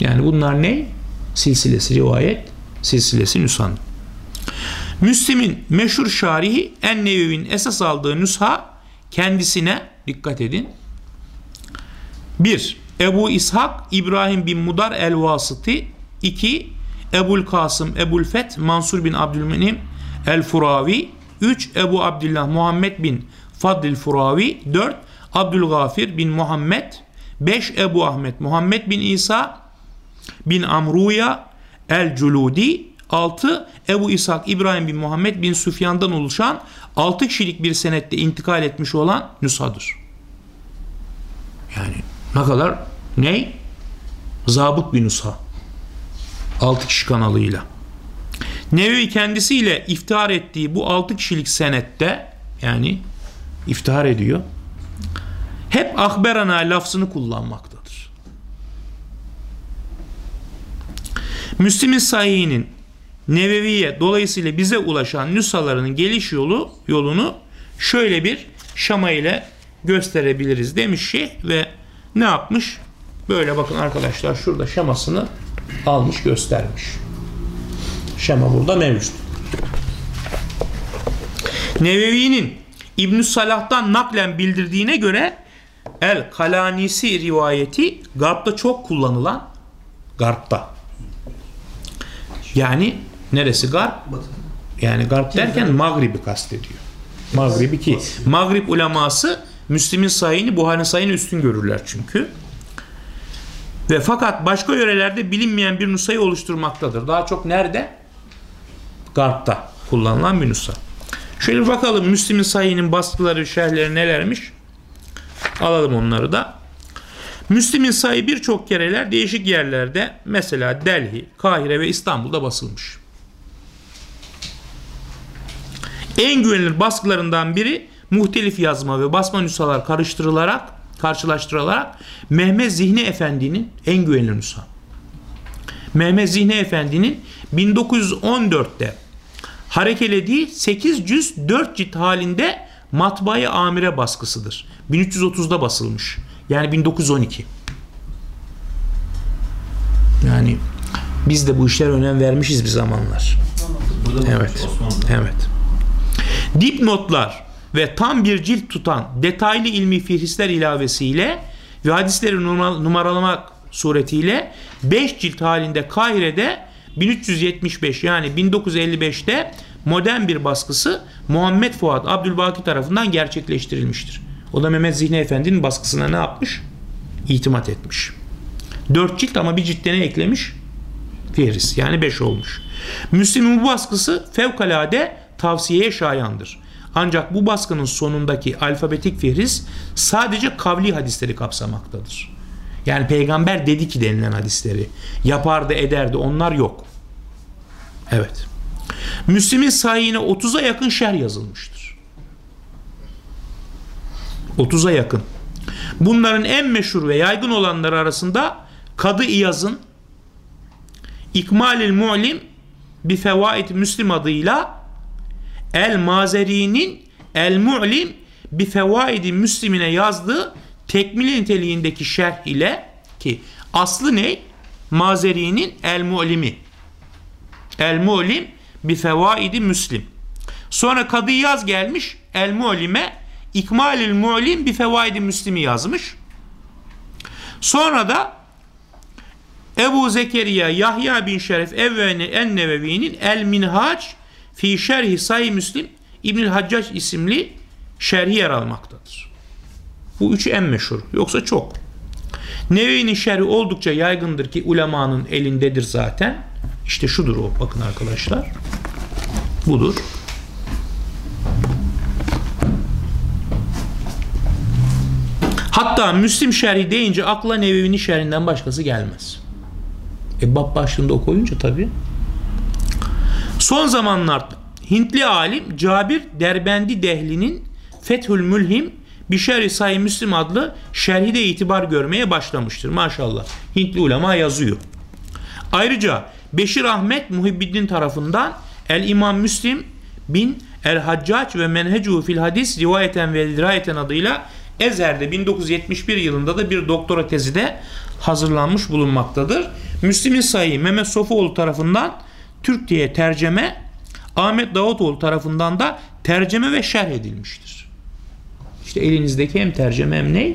Yani bunlar ne? Silsilesi rivayet, silsilesi nüshan. Müslim'in meşhur şarihi En-Nevevi'nin esas aldığı nüsha kendisine dikkat edin. 1. Ebu İshak İbrahim bin Mudar el-Vasıti 2. Ebul Kasım Ebul Feth Mansur bin Abdülmenim el-Furavi 3. Ebu Abdullah Muhammed bin Fadl Furavi 4. Abdülgafir bin Muhammed 5. Ebu Ahmet Muhammed bin İsa bin Amruya el-Culudi 6. Ebu İshak İbrahim bin Muhammed bin Süfyan'dan oluşan 6 kişilik bir senette intikal etmiş olan nüshadır. Yani ne kadar ne? Zabıt bir nusha. 6 kişi kanalıyla. Nevevi kendisiyle iftihar ettiği bu 6 kişilik senette yani iftihar ediyor. Hep akberana lafzını kullanmaktadır. Müslim'in sahihinin Neveviye dolayısıyla bize ulaşan nüshalarının geliş yolu yolunu şöyle bir şama ile gösterebiliriz demiş şey ve ne yapmış? Böyle bakın arkadaşlar şurada şemasını almış göstermiş. Şema burada mevcut. Nevevi'nin İbn Salah'tan naklen bildirdiğine göre El Kalanisi rivayeti Garp'ta çok kullanılan Garp'ta. Yani neresi Garp? Yani Garp derken Magrib'i kastediyor. Magrib'i ki Magrib uleması Müslim'in sayını Buhari'nin sayını üstün görürler çünkü. Ve fakat başka yörelerde bilinmeyen bir nusayı oluşturmaktadır. Daha çok nerede? Garp'ta kullanılan bir nusa. Şöyle bakalım Müslim'in sayının baskıları, şerhleri nelermiş? Alalım onları da. Müslim'in sayı birçok kereler değişik yerlerde mesela Delhi, Kahire ve İstanbul'da basılmış. En güvenilir baskılarından biri muhtelif yazma ve basma nüshalar karıştırılarak, karşılaştırılarak Mehmet Zihni Efendi'nin en güvenilir nüsha. Mehmet Zihni Efendi'nin 1914'te harekelediği 8 cüz 4 cilt halinde matbaayı amire baskısıdır. 1330'da basılmış. Yani 1912. Yani biz de bu işlere önem vermişiz bir zamanlar. Evet. Evet. Dipnotlar ve tam bir cilt tutan detaylı ilmi fihristler ilavesiyle ve hadisleri numaralamak suretiyle 5 cilt halinde Kahire'de 1375 yani 1955'te modern bir baskısı Muhammed Fuad Abdülbaki tarafından gerçekleştirilmiştir. O da Mehmet Zihni Efendi'nin baskısına ne yapmış? İtimat etmiş. 4 cilt ama bir ciltte ne eklemiş? Fihris yani 5 olmuş. Müslim'in bu baskısı fevkalade tavsiyeye şayandır. Ancak bu baskının sonundaki alfabetik fihris sadece kavli hadisleri kapsamaktadır. Yani peygamber dedi ki denilen hadisleri yapardı ederdi onlar yok. Evet. Müslim'in sahihine 30'a yakın şer yazılmıştır. 30'a yakın. Bunların en meşhur ve yaygın olanları arasında Kadı İyaz'ın İkmalil Mu'lim bi Fevaid Müslim adıyla El Mazeri'nin El Mu'lim bi Fevaidi Müslim'ine yazdığı tekmili niteliğindeki şerh ile ki aslı ne? Mazeri'nin El Mu'limi. El Mu'lim bi Fevaidi Müslim. Sonra Kadı Yaz gelmiş El Mu'lime İkmalil Mu'lim bi Fevaidi Müslim'i yazmış. Sonra da Ebu Zekeriya Yahya bin Şerif Evveni En-Nevevi'nin El Minhac fi şerhi Sahih Müslim İbnül Haccac isimli şerhi yer almaktadır. Bu üçü en meşhur. Yoksa çok. Nevevi'nin şerhi oldukça yaygındır ki ulemanın elindedir zaten. İşte şudur o. Bakın arkadaşlar. Budur. Hatta Müslim şerhi deyince akla Nevevi'nin şerhinden başkası gelmez. E bab başlığında okuyunca tabii. Son zamanlarda Hintli alim Cabir Derbendi Dehli'nin Fethül Mülhim Bişer-i Müslim adlı şerhide itibar görmeye başlamıştır. Maşallah. Hintli ulema yazıyor. Ayrıca Beşir Ahmet Muhibbiddin tarafından El İmam Müslim bin El Haccac ve Menhecu fil Hadis rivayeten ve dirayeten adıyla Ezer'de 1971 yılında da bir doktora tezi de hazırlanmış bulunmaktadır. Müslim'in sayı Mehmet Sofuoğlu tarafından Türkçe'ye terceme Ahmet Davutoğlu tarafından da terceme ve şerh edilmiştir. İşte elinizdeki hem terceme hem ne?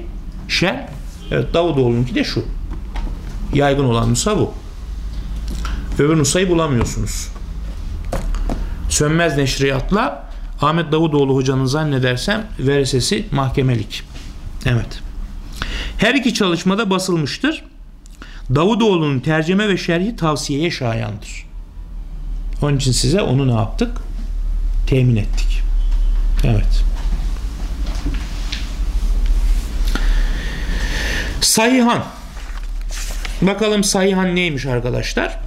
Şerh. Evet Davutoğlu'nunki de şu. Yaygın olan nusa bu. Öbür nusayı bulamıyorsunuz. Sönmez neşriyatla Ahmet Davutoğlu hocanın zannedersem veresesi mahkemelik. Evet. Her iki çalışmada basılmıştır. Davutoğlu'nun tercüme ve şerhi tavsiyeye şayandır. Onun için size onu ne yaptık? Temin ettik. Evet. Sahihan. Bakalım Sahihan neymiş arkadaşlar?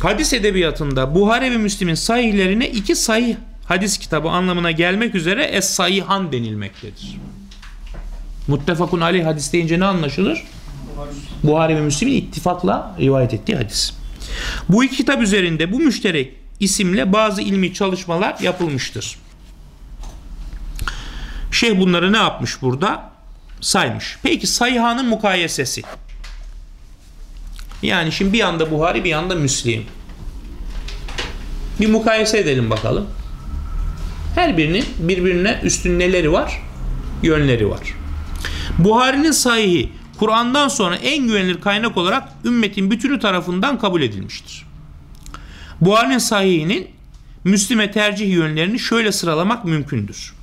Hadis edebiyatında Buhari ve Müslim'in sahihlerine iki sahih hadis kitabı anlamına gelmek üzere Es-Sahihan denilmektedir. Muttefakun aleyh hadis deyince ne anlaşılır? Buhari ve Müslim'in ittifakla rivayet ettiği hadis. Bu iki kitap üzerinde bu müşterek isimle bazı ilmi çalışmalar yapılmıştır. Şeyh bunları ne yapmış burada? Saymış. Peki sayhanın mukayesesi. Yani şimdi bir yanda Buhari bir yanda Müslim. Bir mukayese edelim bakalım. Her birinin birbirine üstün neleri var? Yönleri var. Buhari'nin sahihi Kur'an'dan sonra en güvenilir kaynak olarak ümmetin bütünü tarafından kabul edilmiştir. Buhari'nin sahihinin Müslim'e tercih yönlerini şöyle sıralamak mümkündür.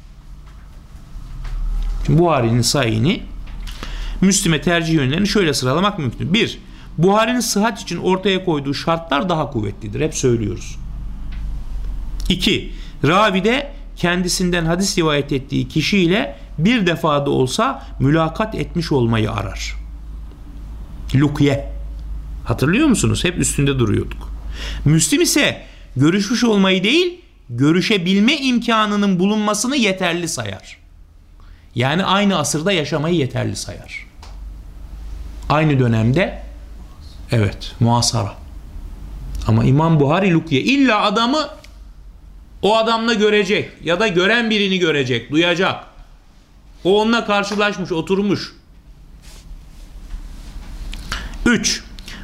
Buhari'nin sahihini Müslim'e tercih yönlerini şöyle sıralamak mümkün. 1. Buhari'nin sıhhat için ortaya koyduğu şartlar daha kuvvetlidir. Hep söylüyoruz. 2. Ravide kendisinden hadis rivayet ettiği kişiyle bir defada olsa mülakat etmiş olmayı arar. Lukye. Hatırlıyor musunuz? Hep üstünde duruyorduk. Müslim ise görüşmüş olmayı değil, görüşebilme imkanının bulunmasını yeterli sayar. Yani aynı asırda yaşamayı yeterli sayar. Aynı dönemde evet muhasara. Ama İmam Buhari Lukye illa adamı o adamla görecek ya da gören birini görecek, duyacak. O onunla karşılaşmış, oturmuş. 3.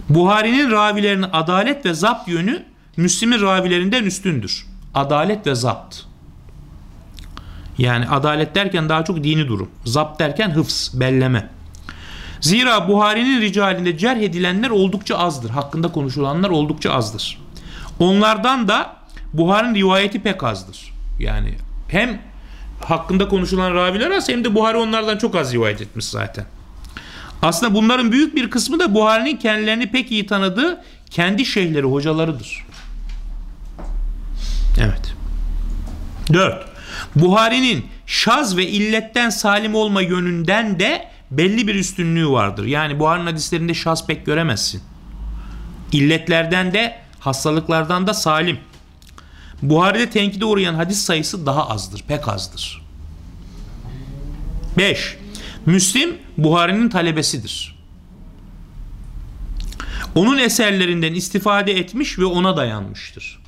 Buhari'nin ravilerinin adalet ve zapt yönü Müslim'in ravilerinden üstündür. Adalet ve zapt. Yani adalet derken daha çok dini durum. Zapt derken hıfz, belleme. Zira Buhari'nin ricalinde cerh edilenler oldukça azdır. Hakkında konuşulanlar oldukça azdır. Onlardan da Buhari'nin rivayeti pek azdır. Yani hem hakkında konuşulan raviler az hem de Buhari onlardan çok az rivayet etmiş zaten. Aslında bunların büyük bir kısmı da Buhari'nin kendilerini pek iyi tanıdığı kendi şeyhleri, hocalarıdır. Evet. 4. Buhari'nin şaz ve illetten salim olma yönünden de belli bir üstünlüğü vardır. Yani Buhari'nin hadislerinde şaz pek göremezsin. İlletlerden de hastalıklardan da salim. Buhari'de tenkide uğrayan hadis sayısı daha azdır, pek azdır. 5. Müslim Buhari'nin talebesidir. Onun eserlerinden istifade etmiş ve ona dayanmıştır.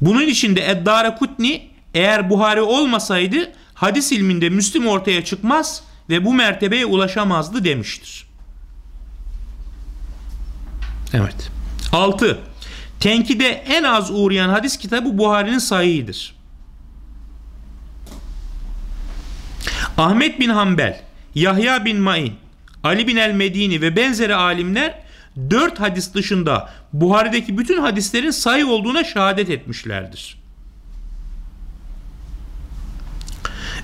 Bunun içinde Eddare Kutni eğer Buhari olmasaydı hadis ilminde Müslim ortaya çıkmaz ve bu mertebeye ulaşamazdı demiştir. Evet. 6. Tenkide en az uğrayan hadis kitabı Buhari'nin sahihidir. Ahmet bin Hanbel, Yahya bin Ma'in, Ali bin el-Medini ve benzeri alimler dört hadis dışında Buhari'deki bütün hadislerin sahih olduğuna şehadet etmişlerdir.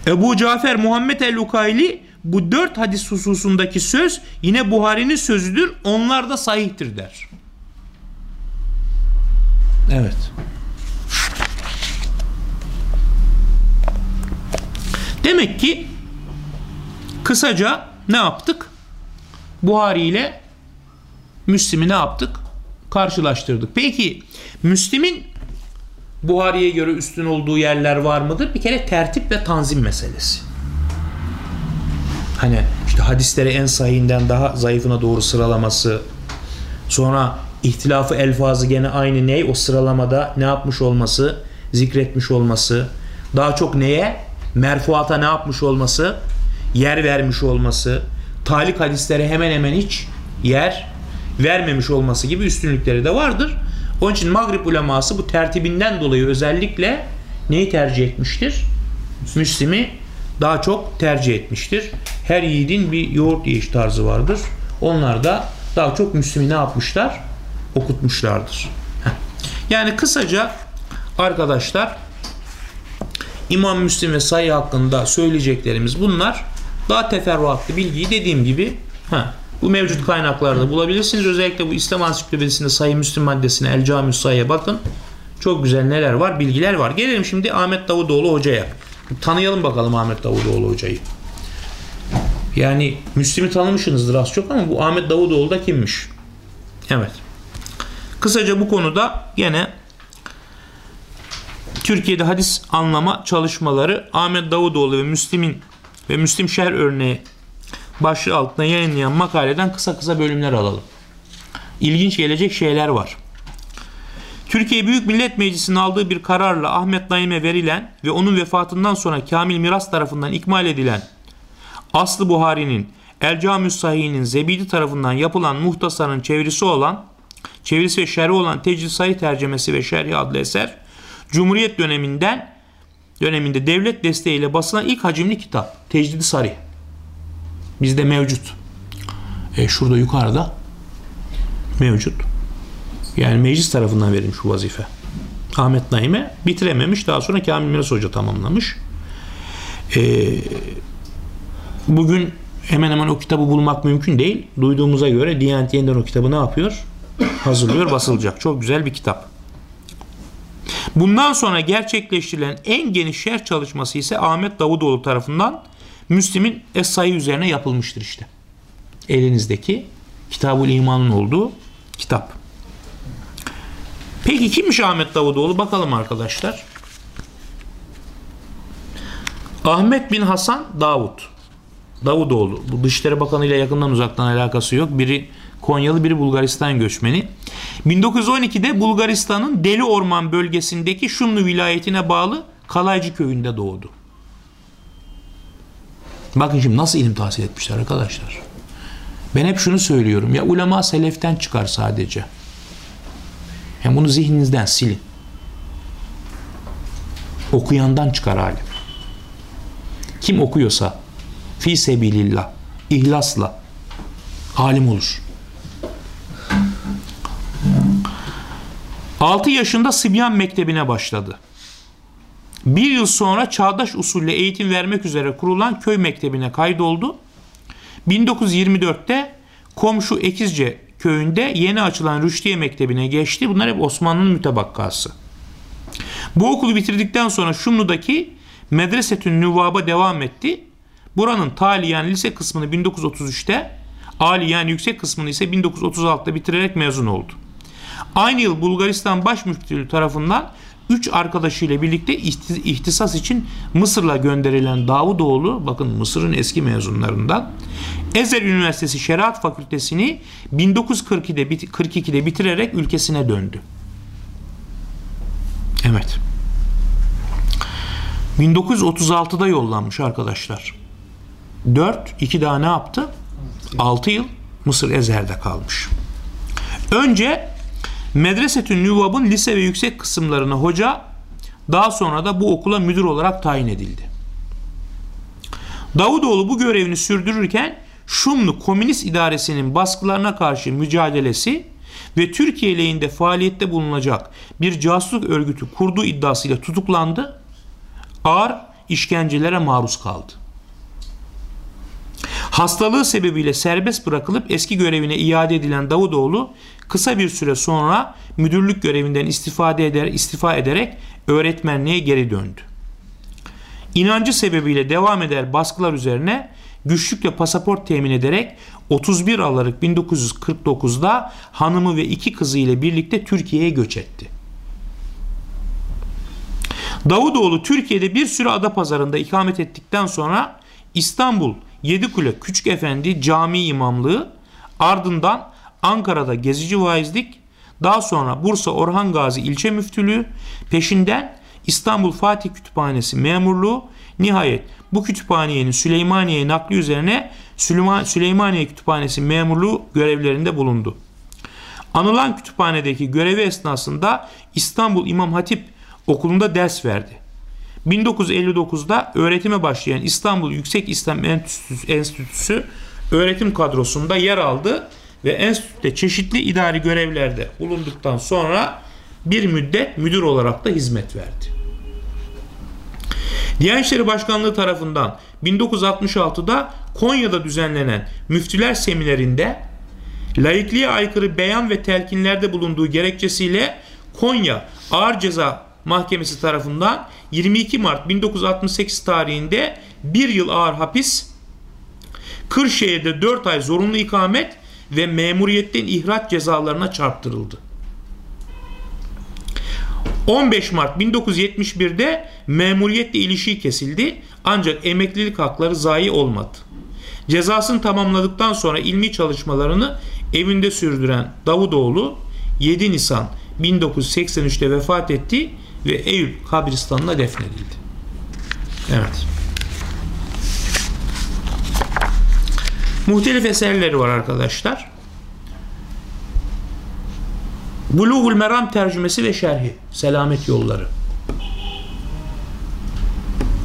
Ebu Cafer Muhammed el-Ukayli bu dört hadis hususundaki söz yine Buhari'nin sözüdür. Onlar da sahihtir der. Evet. Demek ki kısaca ne yaptık? Buhari ile Müslim'i ne yaptık? Karşılaştırdık. Peki Müslim'in Buhari'ye göre üstün olduğu yerler var mıdır? Bir kere tertip ve tanzim meselesi. Hani işte hadisleri en sahihinden daha zayıfına doğru sıralaması, sonra ihtilafı elfazı gene aynı ney? O sıralamada ne yapmış olması, zikretmiş olması, daha çok neye? Merfuata ne yapmış olması, yer vermiş olması, talik hadislere hemen hemen hiç yer vermemiş olması gibi üstünlükleri de vardır. Onun için Maghrib uleması bu tertibinden dolayı özellikle neyi tercih etmiştir? Müslim'i daha çok tercih etmiştir. Her yiğidin bir yoğurt yiyiş tarzı vardır. Onlar da daha çok Müslim'i ne yapmışlar? Okutmuşlardır. Yani kısaca arkadaşlar İmam Müslim ve sayı hakkında söyleyeceklerimiz bunlar. Daha teferruatlı bilgiyi dediğim gibi ha, bu mevcut kaynaklarda bulabilirsiniz. Özellikle bu İslam Ansiklopedisinde sayı Müslim maddesine El Camü Sayı'ya bakın. Çok güzel neler var, bilgiler var. Gelelim şimdi Ahmet Davutoğlu Hoca'ya. Tanıyalım bakalım Ahmet Davutoğlu Hoca'yı. Yani Müslim'i tanımışsınızdır az çok ama bu Ahmet Davutoğlu da kimmiş? Evet. Kısaca bu konuda gene Türkiye'de hadis anlama çalışmaları Ahmet Davutoğlu ve Müslim'in ve Müslim şer örneği başlığı altında yayınlayan makaleden kısa kısa bölümler alalım. İlginç gelecek şeyler var. Türkiye Büyük Millet Meclisi'nin aldığı bir kararla Ahmet Naim'e verilen ve onun vefatından sonra Kamil Miras tarafından ikmal edilen Aslı Buhari'nin El Camü Sahih'in Zebidi tarafından yapılan muhtasarın çevirisi olan çevirisi ve şerhi olan Tecrid Sahih tercemesi ve şerhi adlı eser Cumhuriyet döneminden döneminde devlet desteğiyle basılan ilk hacimli kitap Tecrid-i Sarih. Bizde mevcut. E şurada yukarıda mevcut. Yani meclis tarafından verilmiş bu vazife. Ahmet Naim'e bitirememiş. Daha sonra Kamil Miras Hoca tamamlamış. Ee, bugün hemen hemen o kitabı bulmak mümkün değil. Duyduğumuza göre Diyanet yeniden o kitabı ne yapıyor? Hazırlıyor, basılacak. Çok güzel bir kitap. Bundan sonra gerçekleştirilen en geniş şerh çalışması ise Ahmet Davutoğlu tarafından Müslim'in Es-Sayı üzerine yapılmıştır işte. Elinizdeki Kitabul İman'ın olduğu kitap. Peki kimmiş Ahmet Davutoğlu? Bakalım arkadaşlar. Ahmet bin Hasan Davut. Davutoğlu. Bu Dışişleri Bakanı ile yakından uzaktan alakası yok. Biri Konyalı, biri Bulgaristan göçmeni. 1912'de Bulgaristan'ın Deli Orman bölgesindeki Şumlu vilayetine bağlı Kalaycı köyünde doğdu. Bakın şimdi nasıl ilim tahsil etmişler arkadaşlar. Ben hep şunu söylüyorum. Ya ulema seleften çıkar sadece. Yani bunu zihninizden silin. Okuyandan çıkar alim. Kim okuyorsa fi sebilillah, ihlasla alim olur. 6 yaşında Sibyan Mektebi'ne başladı. Bir yıl sonra çağdaş usulle eğitim vermek üzere kurulan köy mektebine kaydoldu. 1924'te komşu Ekizce köyünde yeni açılan Rüşdiye Mektebi'ne geçti. Bunlar hep Osmanlı'nın mütebakkası. Bu okulu bitirdikten sonra Şumlu'daki Medresetün Nüvab'a devam etti. Buranın taliyen lise kısmını 1933'te, aliyen yüksek kısmını ise 1936'da bitirerek mezun oldu. Aynı yıl Bulgaristan Baş Müftülüğü tarafından 3 arkadaşıyla birlikte ihtisas için Mısır'la gönderilen Davutoğlu, bakın Mısır'ın eski mezunlarından, Ezer Üniversitesi Şeriat Fakültesini 1942'de 42'de bitirerek ülkesine döndü. Evet. 1936'da yollanmış arkadaşlar. 4, 2 daha ne yaptı? 6 yıl Mısır Ezer'de kalmış. Önce Medresetün Nüvab'ın lise ve yüksek kısımlarına hoca, daha sonra da bu okula müdür olarak tayin edildi. Davutoğlu bu görevini sürdürürken Şumlu Komünist İdaresi'nin baskılarına karşı mücadelesi ve Türkiye lehinde faaliyette bulunacak bir casusluk örgütü kurduğu iddiasıyla tutuklandı. Ağır işkencelere maruz kaldı. Hastalığı sebebiyle serbest bırakılıp eski görevine iade edilen Davutoğlu kısa bir süre sonra müdürlük görevinden istifade eder, istifa ederek öğretmenliğe geri döndü. İnancı sebebiyle devam eder baskılar üzerine güçlükle pasaport temin ederek 31 Aralık 1949'da hanımı ve iki kızı ile birlikte Türkiye'ye göç etti. Davutoğlu Türkiye'de bir süre ada pazarında ikamet ettikten sonra İstanbul Yedikule Küçük Efendi Cami imamlığı ardından Ankara'da gezici vaizlik daha sonra Bursa Orhan Gazi ilçe müftülüğü peşinden İstanbul Fatih Kütüphanesi memurluğu nihayet bu kütüphanenin Süleymaniye nakli üzerine Süleymaniye Kütüphanesi memurluğu görevlerinde bulundu. Anılan kütüphanedeki görevi esnasında İstanbul İmam Hatip okulunda ders verdi. 1959'da öğretime başlayan İstanbul Yüksek İslam Enstitüsü öğretim kadrosunda yer aldı ve enstitüde çeşitli idari görevlerde bulunduktan sonra bir müddet müdür olarak da hizmet verdi. Diyanet İşleri Başkanlığı tarafından 1966'da Konya'da düzenlenen müftüler seminerinde laikliğe aykırı beyan ve telkinlerde bulunduğu gerekçesiyle Konya Ağır Ceza Mahkemesi tarafından 22 Mart 1968 tarihinde bir yıl ağır hapis Kırşehir'de 4 ay zorunlu ikamet ve memuriyetten ihraç cezalarına çarptırıldı. 15 Mart 1971'de memuriyetle ilişiği kesildi ancak emeklilik hakları zayi olmadı. Cezasını tamamladıktan sonra ilmi çalışmalarını evinde sürdüren Davutoğlu 7 Nisan 1983'te vefat etti ve Eyüp kabristanına defnedildi. Evet. Muhtelif eserleri var arkadaşlar. Buluğul Meram tercümesi ve şerhi. Selamet yolları.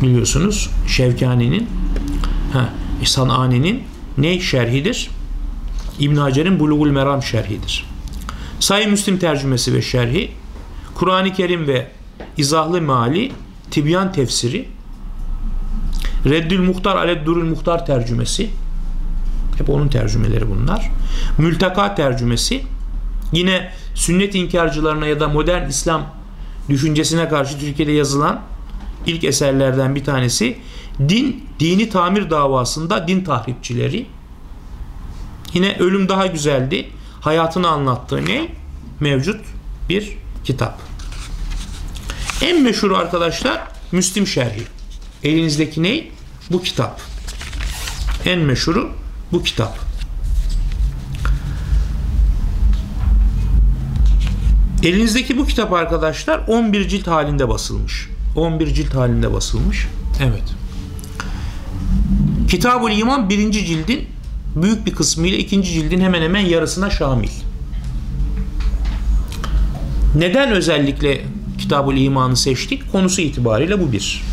Biliyorsunuz Şevkani'nin ha, Sanani'nin ne şerhidir? İbn Hacer'in Buluğul Meram şerhidir. Sayı Müslim tercümesi ve şerhi, Kur'an-ı Kerim ve izahlı mali, Tibyan tefsiri, Reddül Muhtar Aleddurul Muhtar tercümesi, hep onun tercümeleri bunlar. Mülteka tercümesi, yine sünnet inkarcılarına ya da modern İslam düşüncesine karşı Türkiye'de yazılan ilk eserlerden bir tanesi din, dini tamir davasında din tahripçileri. Yine ölüm daha güzeldi. Hayatını anlattığı ne? Mevcut bir kitap. En meşhur arkadaşlar Müslim Şerhi. Elinizdeki ne? Bu kitap. En meşhuru bu kitap. Elinizdeki bu kitap arkadaşlar 11 cilt halinde basılmış. 11 cilt halinde basılmış. Evet. Kitabul İman birinci cildin büyük bir kısmı ile ikinci cildin hemen hemen yarısına şamil. Neden özellikle Kitabul İman'ı seçtik? Konusu itibariyle bu bir.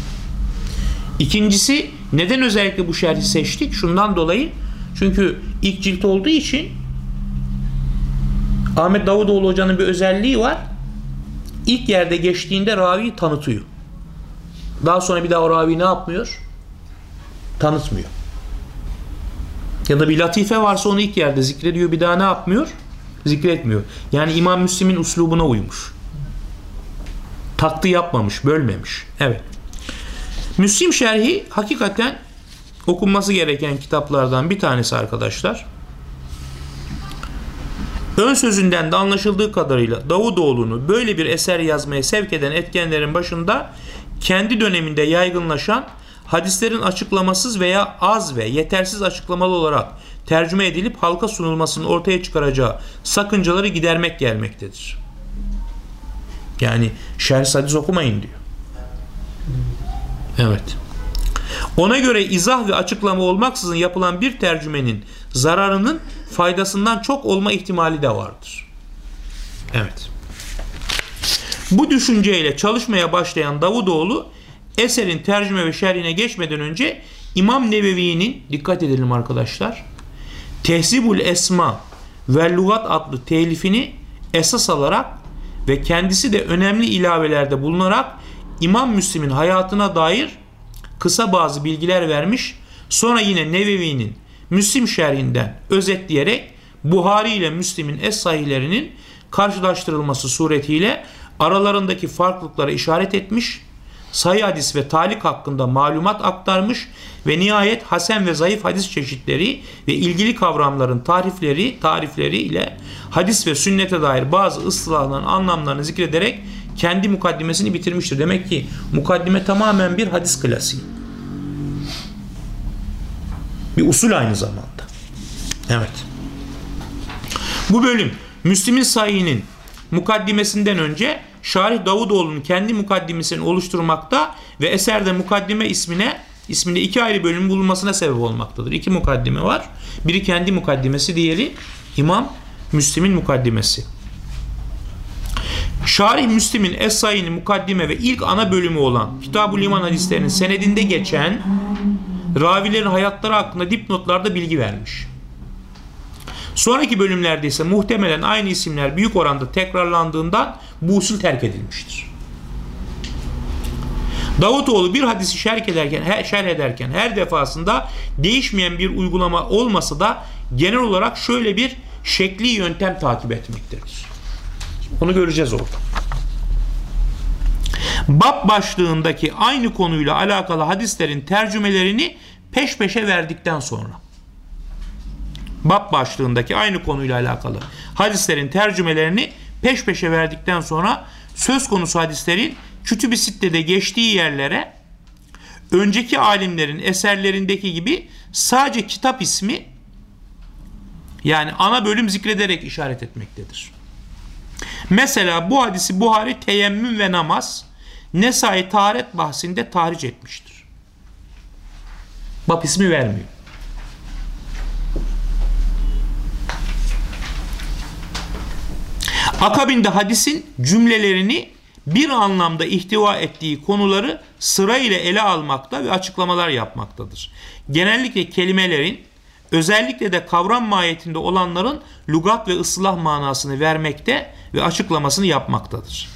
İkincisi neden özellikle bu şerhi seçtik? Şundan dolayı çünkü ilk cilt olduğu için Ahmet Davutoğlu hocanın bir özelliği var. İlk yerde geçtiğinde raviyi tanıtıyor. Daha sonra bir daha o ravi ne yapmıyor? Tanıtmıyor. Ya da bir latife varsa onu ilk yerde zikrediyor bir daha ne yapmıyor? Zikretmiyor. Yani İmam Müslim'in uslubuna uymuş. Taktı yapmamış, bölmemiş. Evet. Müslim şerhi hakikaten okunması gereken kitaplardan bir tanesi arkadaşlar. Ön sözünden de anlaşıldığı kadarıyla Davutoğlu'nu böyle bir eser yazmaya sevk eden etkenlerin başında kendi döneminde yaygınlaşan hadislerin açıklamasız veya az ve yetersiz açıklamalı olarak tercüme edilip halka sunulmasının ortaya çıkaracağı sakıncaları gidermek gelmektedir. Yani şerh hadis okumayın diyor. Evet. Ona göre izah ve açıklama olmaksızın yapılan bir tercümenin zararının faydasından çok olma ihtimali de vardır. Evet. Bu düşünceyle çalışmaya başlayan Davutoğlu eserin tercüme ve şerhine geçmeden önce İmam Nevevi'nin dikkat edelim arkadaşlar Tehzibul Esma ve Lugat adlı telifini esas alarak ve kendisi de önemli ilavelerde bulunarak İmam Müslim'in hayatına dair kısa bazı bilgiler vermiş. Sonra yine Nevevi'nin Müslim şerhinden özetleyerek Buhari ile Müslim'in es sahihlerinin karşılaştırılması suretiyle aralarındaki farklılıklara işaret etmiş, sayı hadis ve talik hakkında malumat aktarmış ve nihayet hasen ve zayıf hadis çeşitleri ve ilgili kavramların tarifleri tarifleri ile hadis ve sünnete dair bazı ıslahların anlamlarını zikrederek kendi mukaddimesini bitirmiştir. Demek ki mukaddime tamamen bir hadis klasiği. Bir usul aynı zamanda. Evet. Bu bölüm Müslim'in sayının mukaddimesinden önce Şarih Davutoğlu'nun kendi mukaddimesini oluşturmakta ve eserde mukaddime ismine isminde iki ayrı bölüm bulunmasına sebep olmaktadır. İki mukaddime var. Biri kendi mukaddimesi, diğeri İmam Müslim'in mukaddimesi. Şarih Müslim'in Es-Sayin'i mukaddime ve ilk ana bölümü olan Kitab-ül İman hadislerinin senedinde geçen ravilerin hayatları hakkında dipnotlarda bilgi vermiş. Sonraki bölümlerde ise muhtemelen aynı isimler büyük oranda tekrarlandığından bu usul terk edilmiştir. Davutoğlu bir hadisi şerh ederken, şerh ederken her defasında değişmeyen bir uygulama olmasa da genel olarak şöyle bir şekli yöntem takip etmektedir. Onu göreceğiz orada. Bab başlığındaki aynı konuyla alakalı hadislerin tercümelerini peş peşe verdikten sonra bab başlığındaki aynı konuyla alakalı hadislerin tercümelerini peş peşe verdikten sonra söz konusu hadislerin kütüb-i sittede geçtiği yerlere önceki alimlerin eserlerindeki gibi sadece kitap ismi yani ana bölüm zikrederek işaret etmektedir. Mesela bu hadisi Buhari teyemmüm ve namaz Nesai taharet bahsinde tahric etmiştir. Bab ismi vermiyor. Akabinde hadisin cümlelerini bir anlamda ihtiva ettiği konuları sıra ile ele almakta ve açıklamalar yapmaktadır. Genellikle kelimelerin özellikle de kavram mahiyetinde olanların lugat ve ıslah manasını vermekte ve açıklamasını yapmaktadır.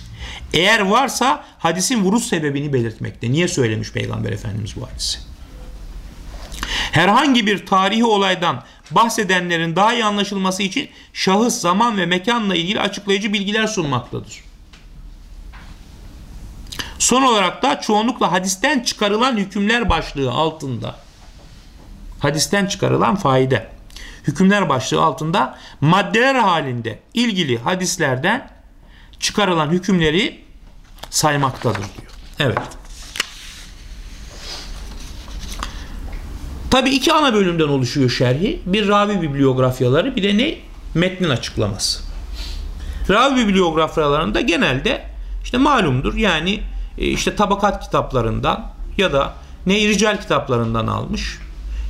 Eğer varsa hadisin vuruş sebebini belirtmekte. Niye söylemiş Peygamber Efendimiz bu hadisi? Herhangi bir tarihi olaydan bahsedenlerin daha iyi anlaşılması için şahıs, zaman ve mekanla ilgili açıklayıcı bilgiler sunmaktadır. Son olarak da çoğunlukla hadisten çıkarılan hükümler başlığı altında hadisten çıkarılan faide hükümler başlığı altında maddeler halinde ilgili hadislerden çıkarılan hükümleri saymaktadır diyor. Evet. Tabi iki ana bölümden oluşuyor şerhi. Bir ravi bibliografyaları bir de ne? Metnin açıklaması. Ravi bibliografyalarında genelde işte malumdur yani e, işte tabakat kitaplarından ya da ne rical kitaplarından almış.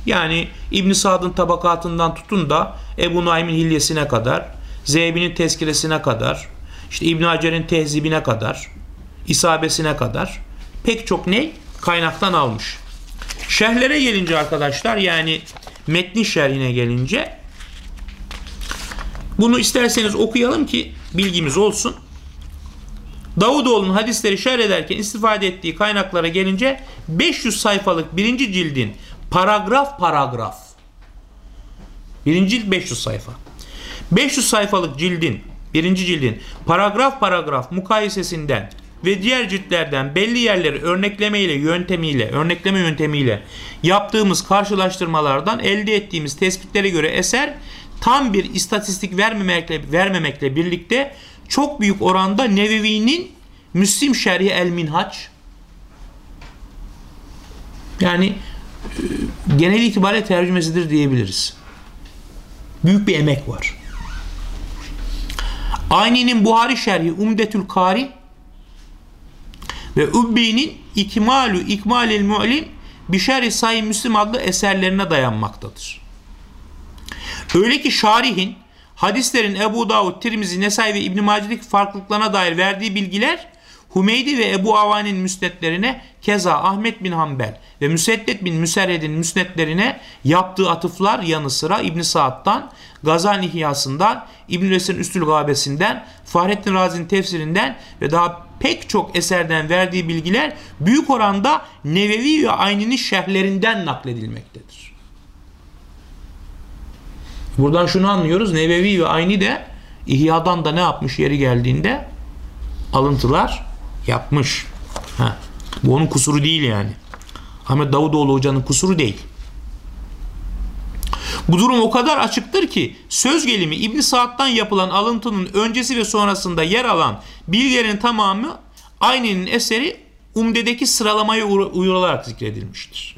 Yani İbn Sad'ın tabakatından tutun da Ebu Naim'in hilyesine kadar, Zeybi'nin tezkiresine kadar, işte İbn Hacer'in tehzibine kadar, isabesine kadar pek çok ne kaynaktan almış. Şerhlere gelince arkadaşlar yani metni şerhine gelince bunu isterseniz okuyalım ki bilgimiz olsun. Davutoğlu'nun hadisleri şerh ederken istifade ettiği kaynaklara gelince 500 sayfalık birinci cildin paragraf paragraf. Birinci cilt 500 sayfa. 500 sayfalık cildin birinci cildin paragraf paragraf mukayesesinden ve diğer ciltlerden belli yerleri örneklemeyle yöntemiyle, örnekleme yöntemiyle yaptığımız karşılaştırmalardan elde ettiğimiz tespitlere göre eser tam bir istatistik vermemekle, vermemekle birlikte çok büyük oranda Nevevi'nin Müslim Şerhi El Minhaç. Yani genel itibariyle tercümesidir diyebiliriz. Büyük bir emek var. Ayni'nin Buhari Şerhi Umdetül Kari ve Übbi'nin İkmalü İkmalil Mu'lim Bişer-i Sahih Müslim adlı eserlerine dayanmaktadır. Öyle ki şarihin hadislerin Ebu Davud, Tirmizi, Nesai ve İbn-i Mace'deki farklılıklarına dair verdiği bilgiler Hümeydi ve Ebu Avan'in müsnetlerine keza Ahmet bin Hanbel ve Müseddet bin Müserred'in müsnetlerine yaptığı atıflar yanı sıra İbn Saad'dan, Gazali Hiyasından, İbn Resir'in Üstül Gabesinden, Fahrettin Razi'nin tefsirinden ve daha pek çok eserden verdiği bilgiler büyük oranda Nevevi ve Ayni'nin şerhlerinden nakledilmektedir. Buradan şunu anlıyoruz. Nevevi ve Ayni de İhya'dan da ne yapmış yeri geldiğinde alıntılar yapmış. Ha. Bu onun kusuru değil yani. Ahmet Davutoğlu hocanın kusuru değil. Bu durum o kadar açıktır ki söz gelimi İbn Saad'dan yapılan alıntının öncesi ve sonrasında yer alan bilgilerin tamamı Ayni'nin eseri Umde'deki sıralamaya uyularak zikredilmiştir.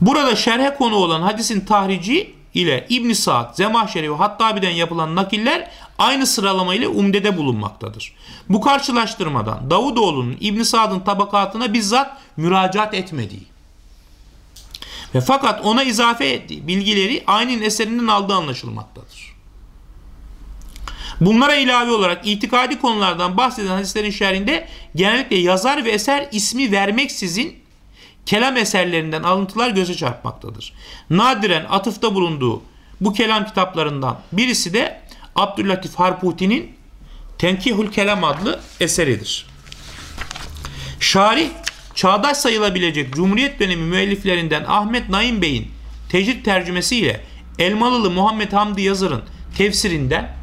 Burada şerhe konu olan hadisin tahrici ile İbn Saad, Zemahşeri ve Hattabi'den yapılan nakiller aynı sıralama ile umdede bulunmaktadır. Bu karşılaştırmadan Davutoğlu'nun İbn Saad'ın tabakatına bizzat müracaat etmediği ve fakat ona izafe ettiği bilgileri aynı eserinden aldığı anlaşılmaktadır. Bunlara ilave olarak itikadi konulardan bahseden hadislerin şerhinde genellikle yazar ve eser ismi vermeksizin kelam eserlerinden alıntılar göze çarpmaktadır. Nadiren atıfta bulunduğu bu kelam kitaplarından birisi de Abdüllatif Harputi'nin Tenkihül Kelam adlı eseridir. Şarih, çağdaş sayılabilecek Cumhuriyet dönemi müelliflerinden Ahmet Naim Bey'in tecrit tercümesiyle Elmalılı Muhammed Hamdi Yazır'ın tefsirinden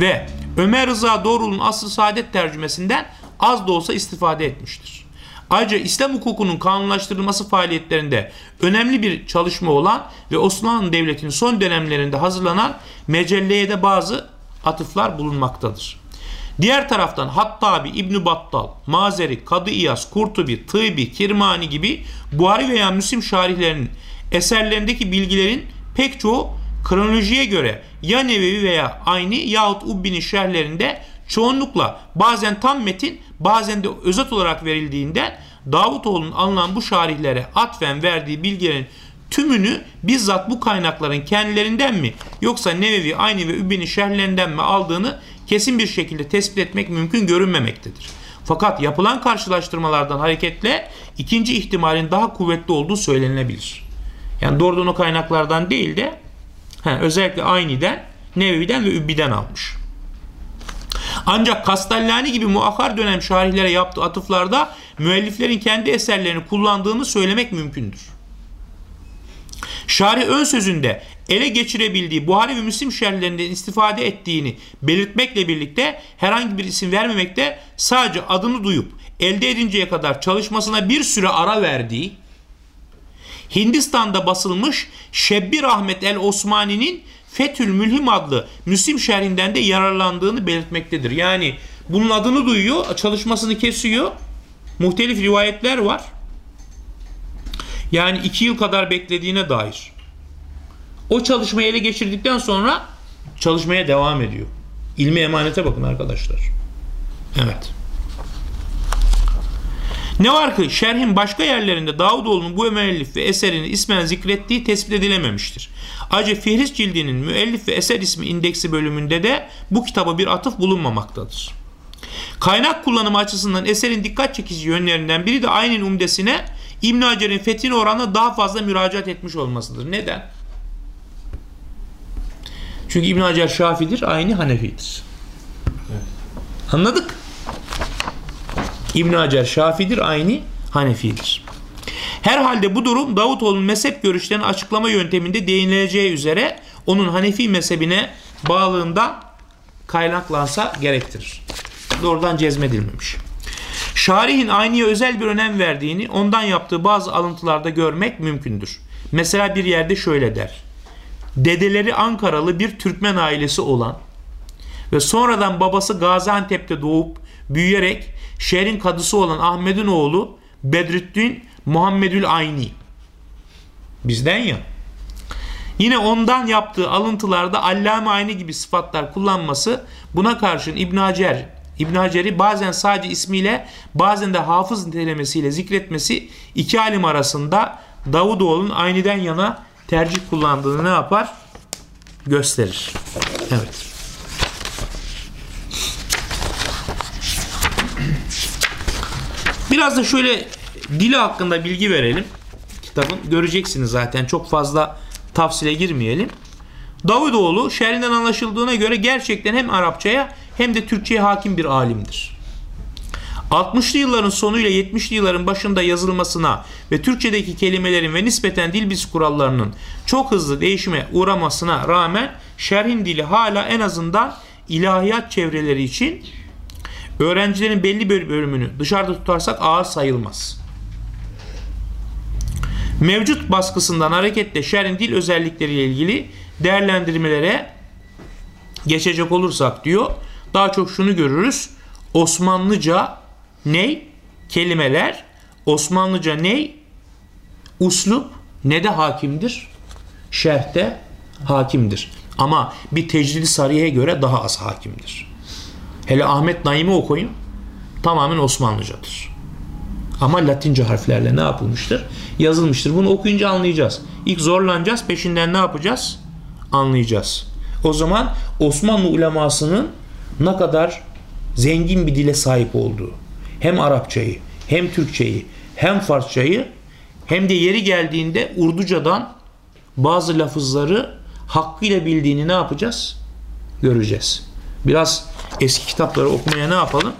ve Ömer Rıza Doğrul'un Asr-ı Saadet tercümesinden az da olsa istifade etmiştir. Ayrıca İslam hukukunun kanunlaştırılması faaliyetlerinde önemli bir çalışma olan ve Osmanlı Devleti'nin son dönemlerinde hazırlanan mecelleye de bazı atıflar bulunmaktadır. Diğer taraftan Hattabi, İbn Battal, Mazeri, Kadı İyas, Kurtubi, Tıbi, Kirmani gibi Buhari veya Müslim şarihlerinin eserlerindeki bilgilerin pek çoğu kronolojiye göre ya Nevevi veya Ayni yahut Ubbi'nin şerhlerinde çoğunlukla bazen tam metin bazen de özet olarak verildiğinden Davutoğlu'nun alınan bu şarihlere atfen verdiği bilgilerin tümünü bizzat bu kaynakların kendilerinden mi yoksa Nevevi, Ayni ve Übbi'nin şerhlerinden mi aldığını kesin bir şekilde tespit etmek mümkün görünmemektedir. Fakat yapılan karşılaştırmalardan hareketle ikinci ihtimalin daha kuvvetli olduğu söylenilebilir. Yani doğrudan o kaynaklardan değil de he, özellikle Ayni'den, Nevevi'den ve Übbi'den almış. Ancak Castellani gibi muakhar dönem şarihlere yaptığı atıflarda müelliflerin kendi eserlerini kullandığını söylemek mümkündür. Şarih ön sözünde ele geçirebildiği Buhari ve Müslim şerhlerinden istifade ettiğini belirtmekle birlikte herhangi bir isim vermemekte sadece adını duyup elde edinceye kadar çalışmasına bir süre ara verdiği Hindistan'da basılmış Şebbir Ahmet el Osmani'nin Fethül Mülhim adlı Müslim şerhinden de yararlandığını belirtmektedir. Yani bunun adını duyuyor, çalışmasını kesiyor. Muhtelif rivayetler var. Yani iki yıl kadar beklediğine dair. O çalışmayı ele geçirdikten sonra çalışmaya devam ediyor. İlmi emanete bakın arkadaşlar. Evet. Ne var ki şerhin başka yerlerinde Davutoğlu'nun bu müellif ve eserini ismen zikrettiği tespit edilememiştir. Ayrıca Fihris cildinin müellif ve eser ismi indeksi bölümünde de bu kitaba bir atıf bulunmamaktadır. Kaynak kullanımı açısından eserin dikkat çekici yönlerinden biri de aynen umdesine İbn Hacer'in fethine oranla daha fazla müracaat etmiş olmasıdır. Neden? Çünkü İbn Hacer Şafidir, aynı Hanefi'dir. Anladık? İbn Hacer Şafidir, aynı Hanefi'dir. Herhalde bu durum Davutoğlu'nun mezhep görüşlerini açıklama yönteminde değinileceği üzere onun Hanefi mezhebine bağlığında kaynaklansa gerektirir. Doğrudan cezmedilmemiş. Şarihin aynıya özel bir önem verdiğini ondan yaptığı bazı alıntılarda görmek mümkündür. Mesela bir yerde şöyle der. Dedeleri Ankaralı bir Türkmen ailesi olan ve sonradan babası Gaziantep'te doğup büyüyerek şehrin kadısı olan Ahmet'in oğlu Bedrettin Muhammedül Ayni. Bizden ya. Yine ondan yaptığı alıntılarda Allame Ayni gibi sıfatlar kullanması buna karşın İbn Hacer İbn Hacer'i bazen sadece ismiyle bazen de hafız nitelemesiyle zikretmesi iki alim arasında Davudoğlu'nun ayniden yana tercih kullandığını ne yapar? Gösterir. Evet. Biraz da şöyle dili hakkında bilgi verelim. Kitabın göreceksiniz zaten çok fazla tafsile girmeyelim. Davudoğlu şerhinden anlaşıldığına göre gerçekten hem Arapçaya hem de Türkçe'ye hakim bir alimdir. 60'lı yılların sonuyla 70'li yılların başında yazılmasına ve Türkçedeki kelimelerin ve nispeten dil bilgisi kurallarının çok hızlı değişime uğramasına rağmen şerhin dili hala en azından ilahiyat çevreleri için öğrencilerin belli bir bölümünü dışarıda tutarsak ağır sayılmaz. Mevcut baskısından hareketle şerhin dil özellikleriyle ilgili değerlendirmelere geçecek olursak diyor. Daha çok şunu görürüz. Osmanlıca ney? Kelimeler. Osmanlıca ney? Uslup ne de hakimdir? Şerhte hakimdir. Ama bir tecridi sarıya göre daha az hakimdir. Hele Ahmet Naim'i okuyun. Tamamen Osmanlıcadır. Ama Latince harflerle ne yapılmıştır? Yazılmıştır. Bunu okuyunca anlayacağız. İlk zorlanacağız. Peşinden ne yapacağız? Anlayacağız. O zaman Osmanlı ulemasının ne kadar zengin bir dile sahip olduğu, hem Arapçayı, hem Türkçeyi, hem Farsçayı, hem de yeri geldiğinde Urducadan bazı lafızları hakkıyla bildiğini ne yapacağız? Göreceğiz. Biraz eski kitapları okumaya ne yapalım?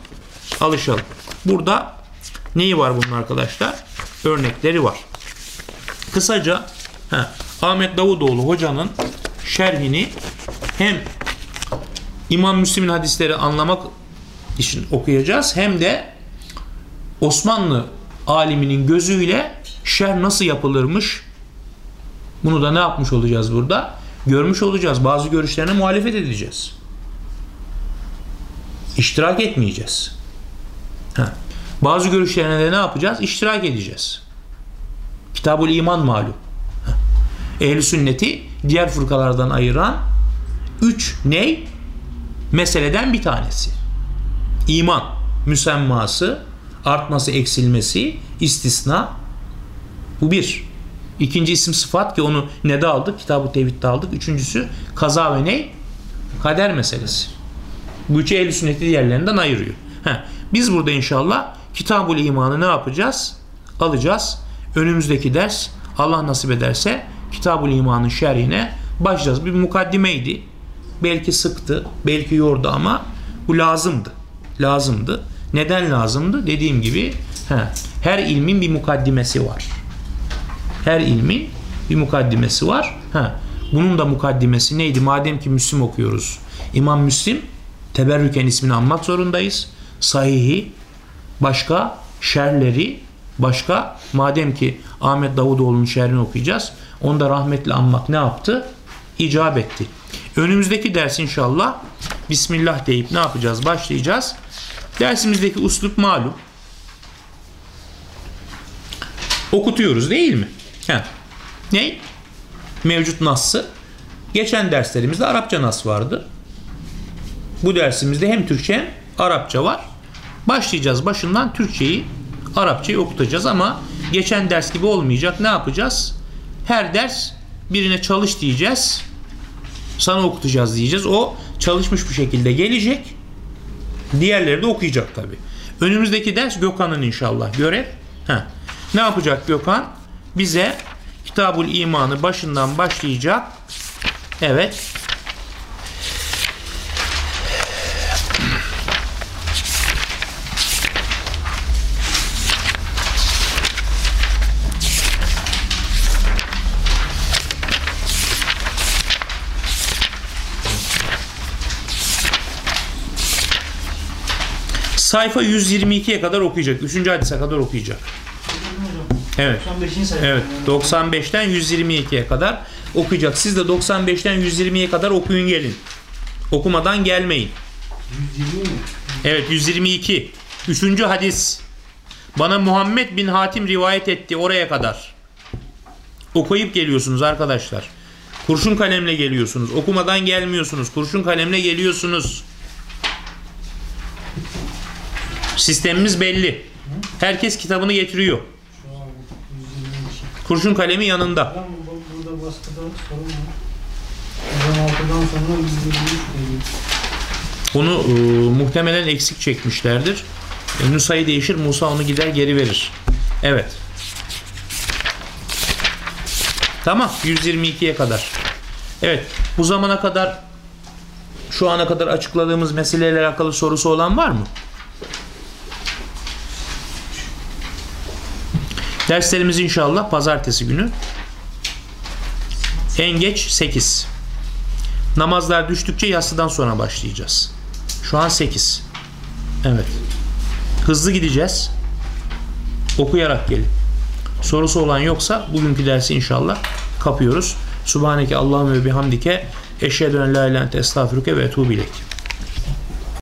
Alışalım. Burada neyi var bunun arkadaşlar? Örnekleri var. Kısaca he, Ahmet Davutoğlu hocanın şerhini hem İmam Müslim'in hadisleri anlamak için okuyacağız hem de Osmanlı aliminin gözüyle şerh nasıl yapılırmış bunu da ne yapmış olacağız burada? Görmüş olacağız. Bazı görüşlerine muhalefet edeceğiz. İştirak etmeyeceğiz. Ha. Bazı görüşlerine de ne yapacağız? İştirak edeceğiz. Kitabul iman malum. Ehl-i sünneti diğer fırkalardan ayıran üç ney? Meseleden bir tanesi. İman, müsemması, artması, eksilmesi, istisna. Bu bir. İkinci isim sıfat ki onu ne de aldık? Kitab-ı Tevhid'de aldık. Üçüncüsü kaza ve ney? Kader meselesi. Bu üçü ehl sünneti diğerlerinden ayırıyor. Heh. Biz burada inşallah Kitab-ül İman'ı ne yapacağız? Alacağız. Önümüzdeki ders Allah nasip ederse Kitab-ül İman'ın şerhine başlayacağız. Bir mukaddimeydi. Belki sıktı, belki yordu ama bu lazımdı. Lazımdı. Neden lazımdı? Dediğim gibi he, her ilmin bir mukaddimesi var. Her ilmin bir mukaddimesi var. Ha, bunun da mukaddimesi neydi? Madem ki Müslim okuyoruz. İmam Müslim teberrüken ismini anmak zorundayız. Sahihi, başka şerleri, başka madem ki Ahmet Davutoğlu'nun şerrini okuyacağız. Onu da rahmetle anmak ne yaptı? İcap etti. Önümüzdeki ders inşallah Bismillah deyip ne yapacağız? Başlayacağız. Dersimizdeki uslup malum. Okutuyoruz değil mi? He. Ne? Mevcut nassı. Geçen derslerimizde Arapça nas vardı. Bu dersimizde hem Türkçe hem Arapça var. Başlayacağız başından Türkçeyi, Arapçayı okutacağız ama geçen ders gibi olmayacak. Ne yapacağız? Her ders birine çalış diyeceğiz. Sana okutacağız diyeceğiz. O çalışmış bir şekilde gelecek. Diğerleri de okuyacak tabi. Önümüzdeki ders Gökhan'ın inşallah görev. Heh. Ne yapacak Gökhan? Bize Kitabul İman'ı başından başlayacak. Evet. Sayfa 122'ye kadar okuyacak. 3. hadise kadar okuyacak. Evet. 95. sayfa. Evet. 95'ten 122'ye kadar okuyacak. Siz de 95'ten 120'ye kadar okuyun gelin. Okumadan gelmeyin. 120 mi? Evet 122. Üçüncü hadis. Bana Muhammed bin Hatim rivayet etti oraya kadar. Okuyup geliyorsunuz arkadaşlar. Kurşun kalemle geliyorsunuz. Okumadan gelmiyorsunuz. Kurşun kalemle geliyorsunuz. Sistemimiz belli. Herkes kitabını getiriyor. Şu an 122. Kurşun kalemi yanında. Burada baskıda sorun var. 16'dan sonra 123 geliyor. Bunu e, muhtemelen eksik çekmişlerdir. E, Nusayı değişir, Musa onu gider geri verir. Evet. Tamam, 122'ye kadar. Evet, bu zamana kadar şu ana kadar açıkladığımız meselelerle alakalı sorusu olan var mı? Derslerimiz inşallah pazartesi günü. En geç 8. Namazlar düştükçe yatsıdan sonra başlayacağız. Şu an 8. Evet. Hızlı gideceğiz. Okuyarak gelin. Sorusu olan yoksa bugünkü dersi inşallah kapıyoruz. Subhaneke Allahümme ve bihamdike eşhedü en la ilahe estağfiruke ve etûbü ileyk.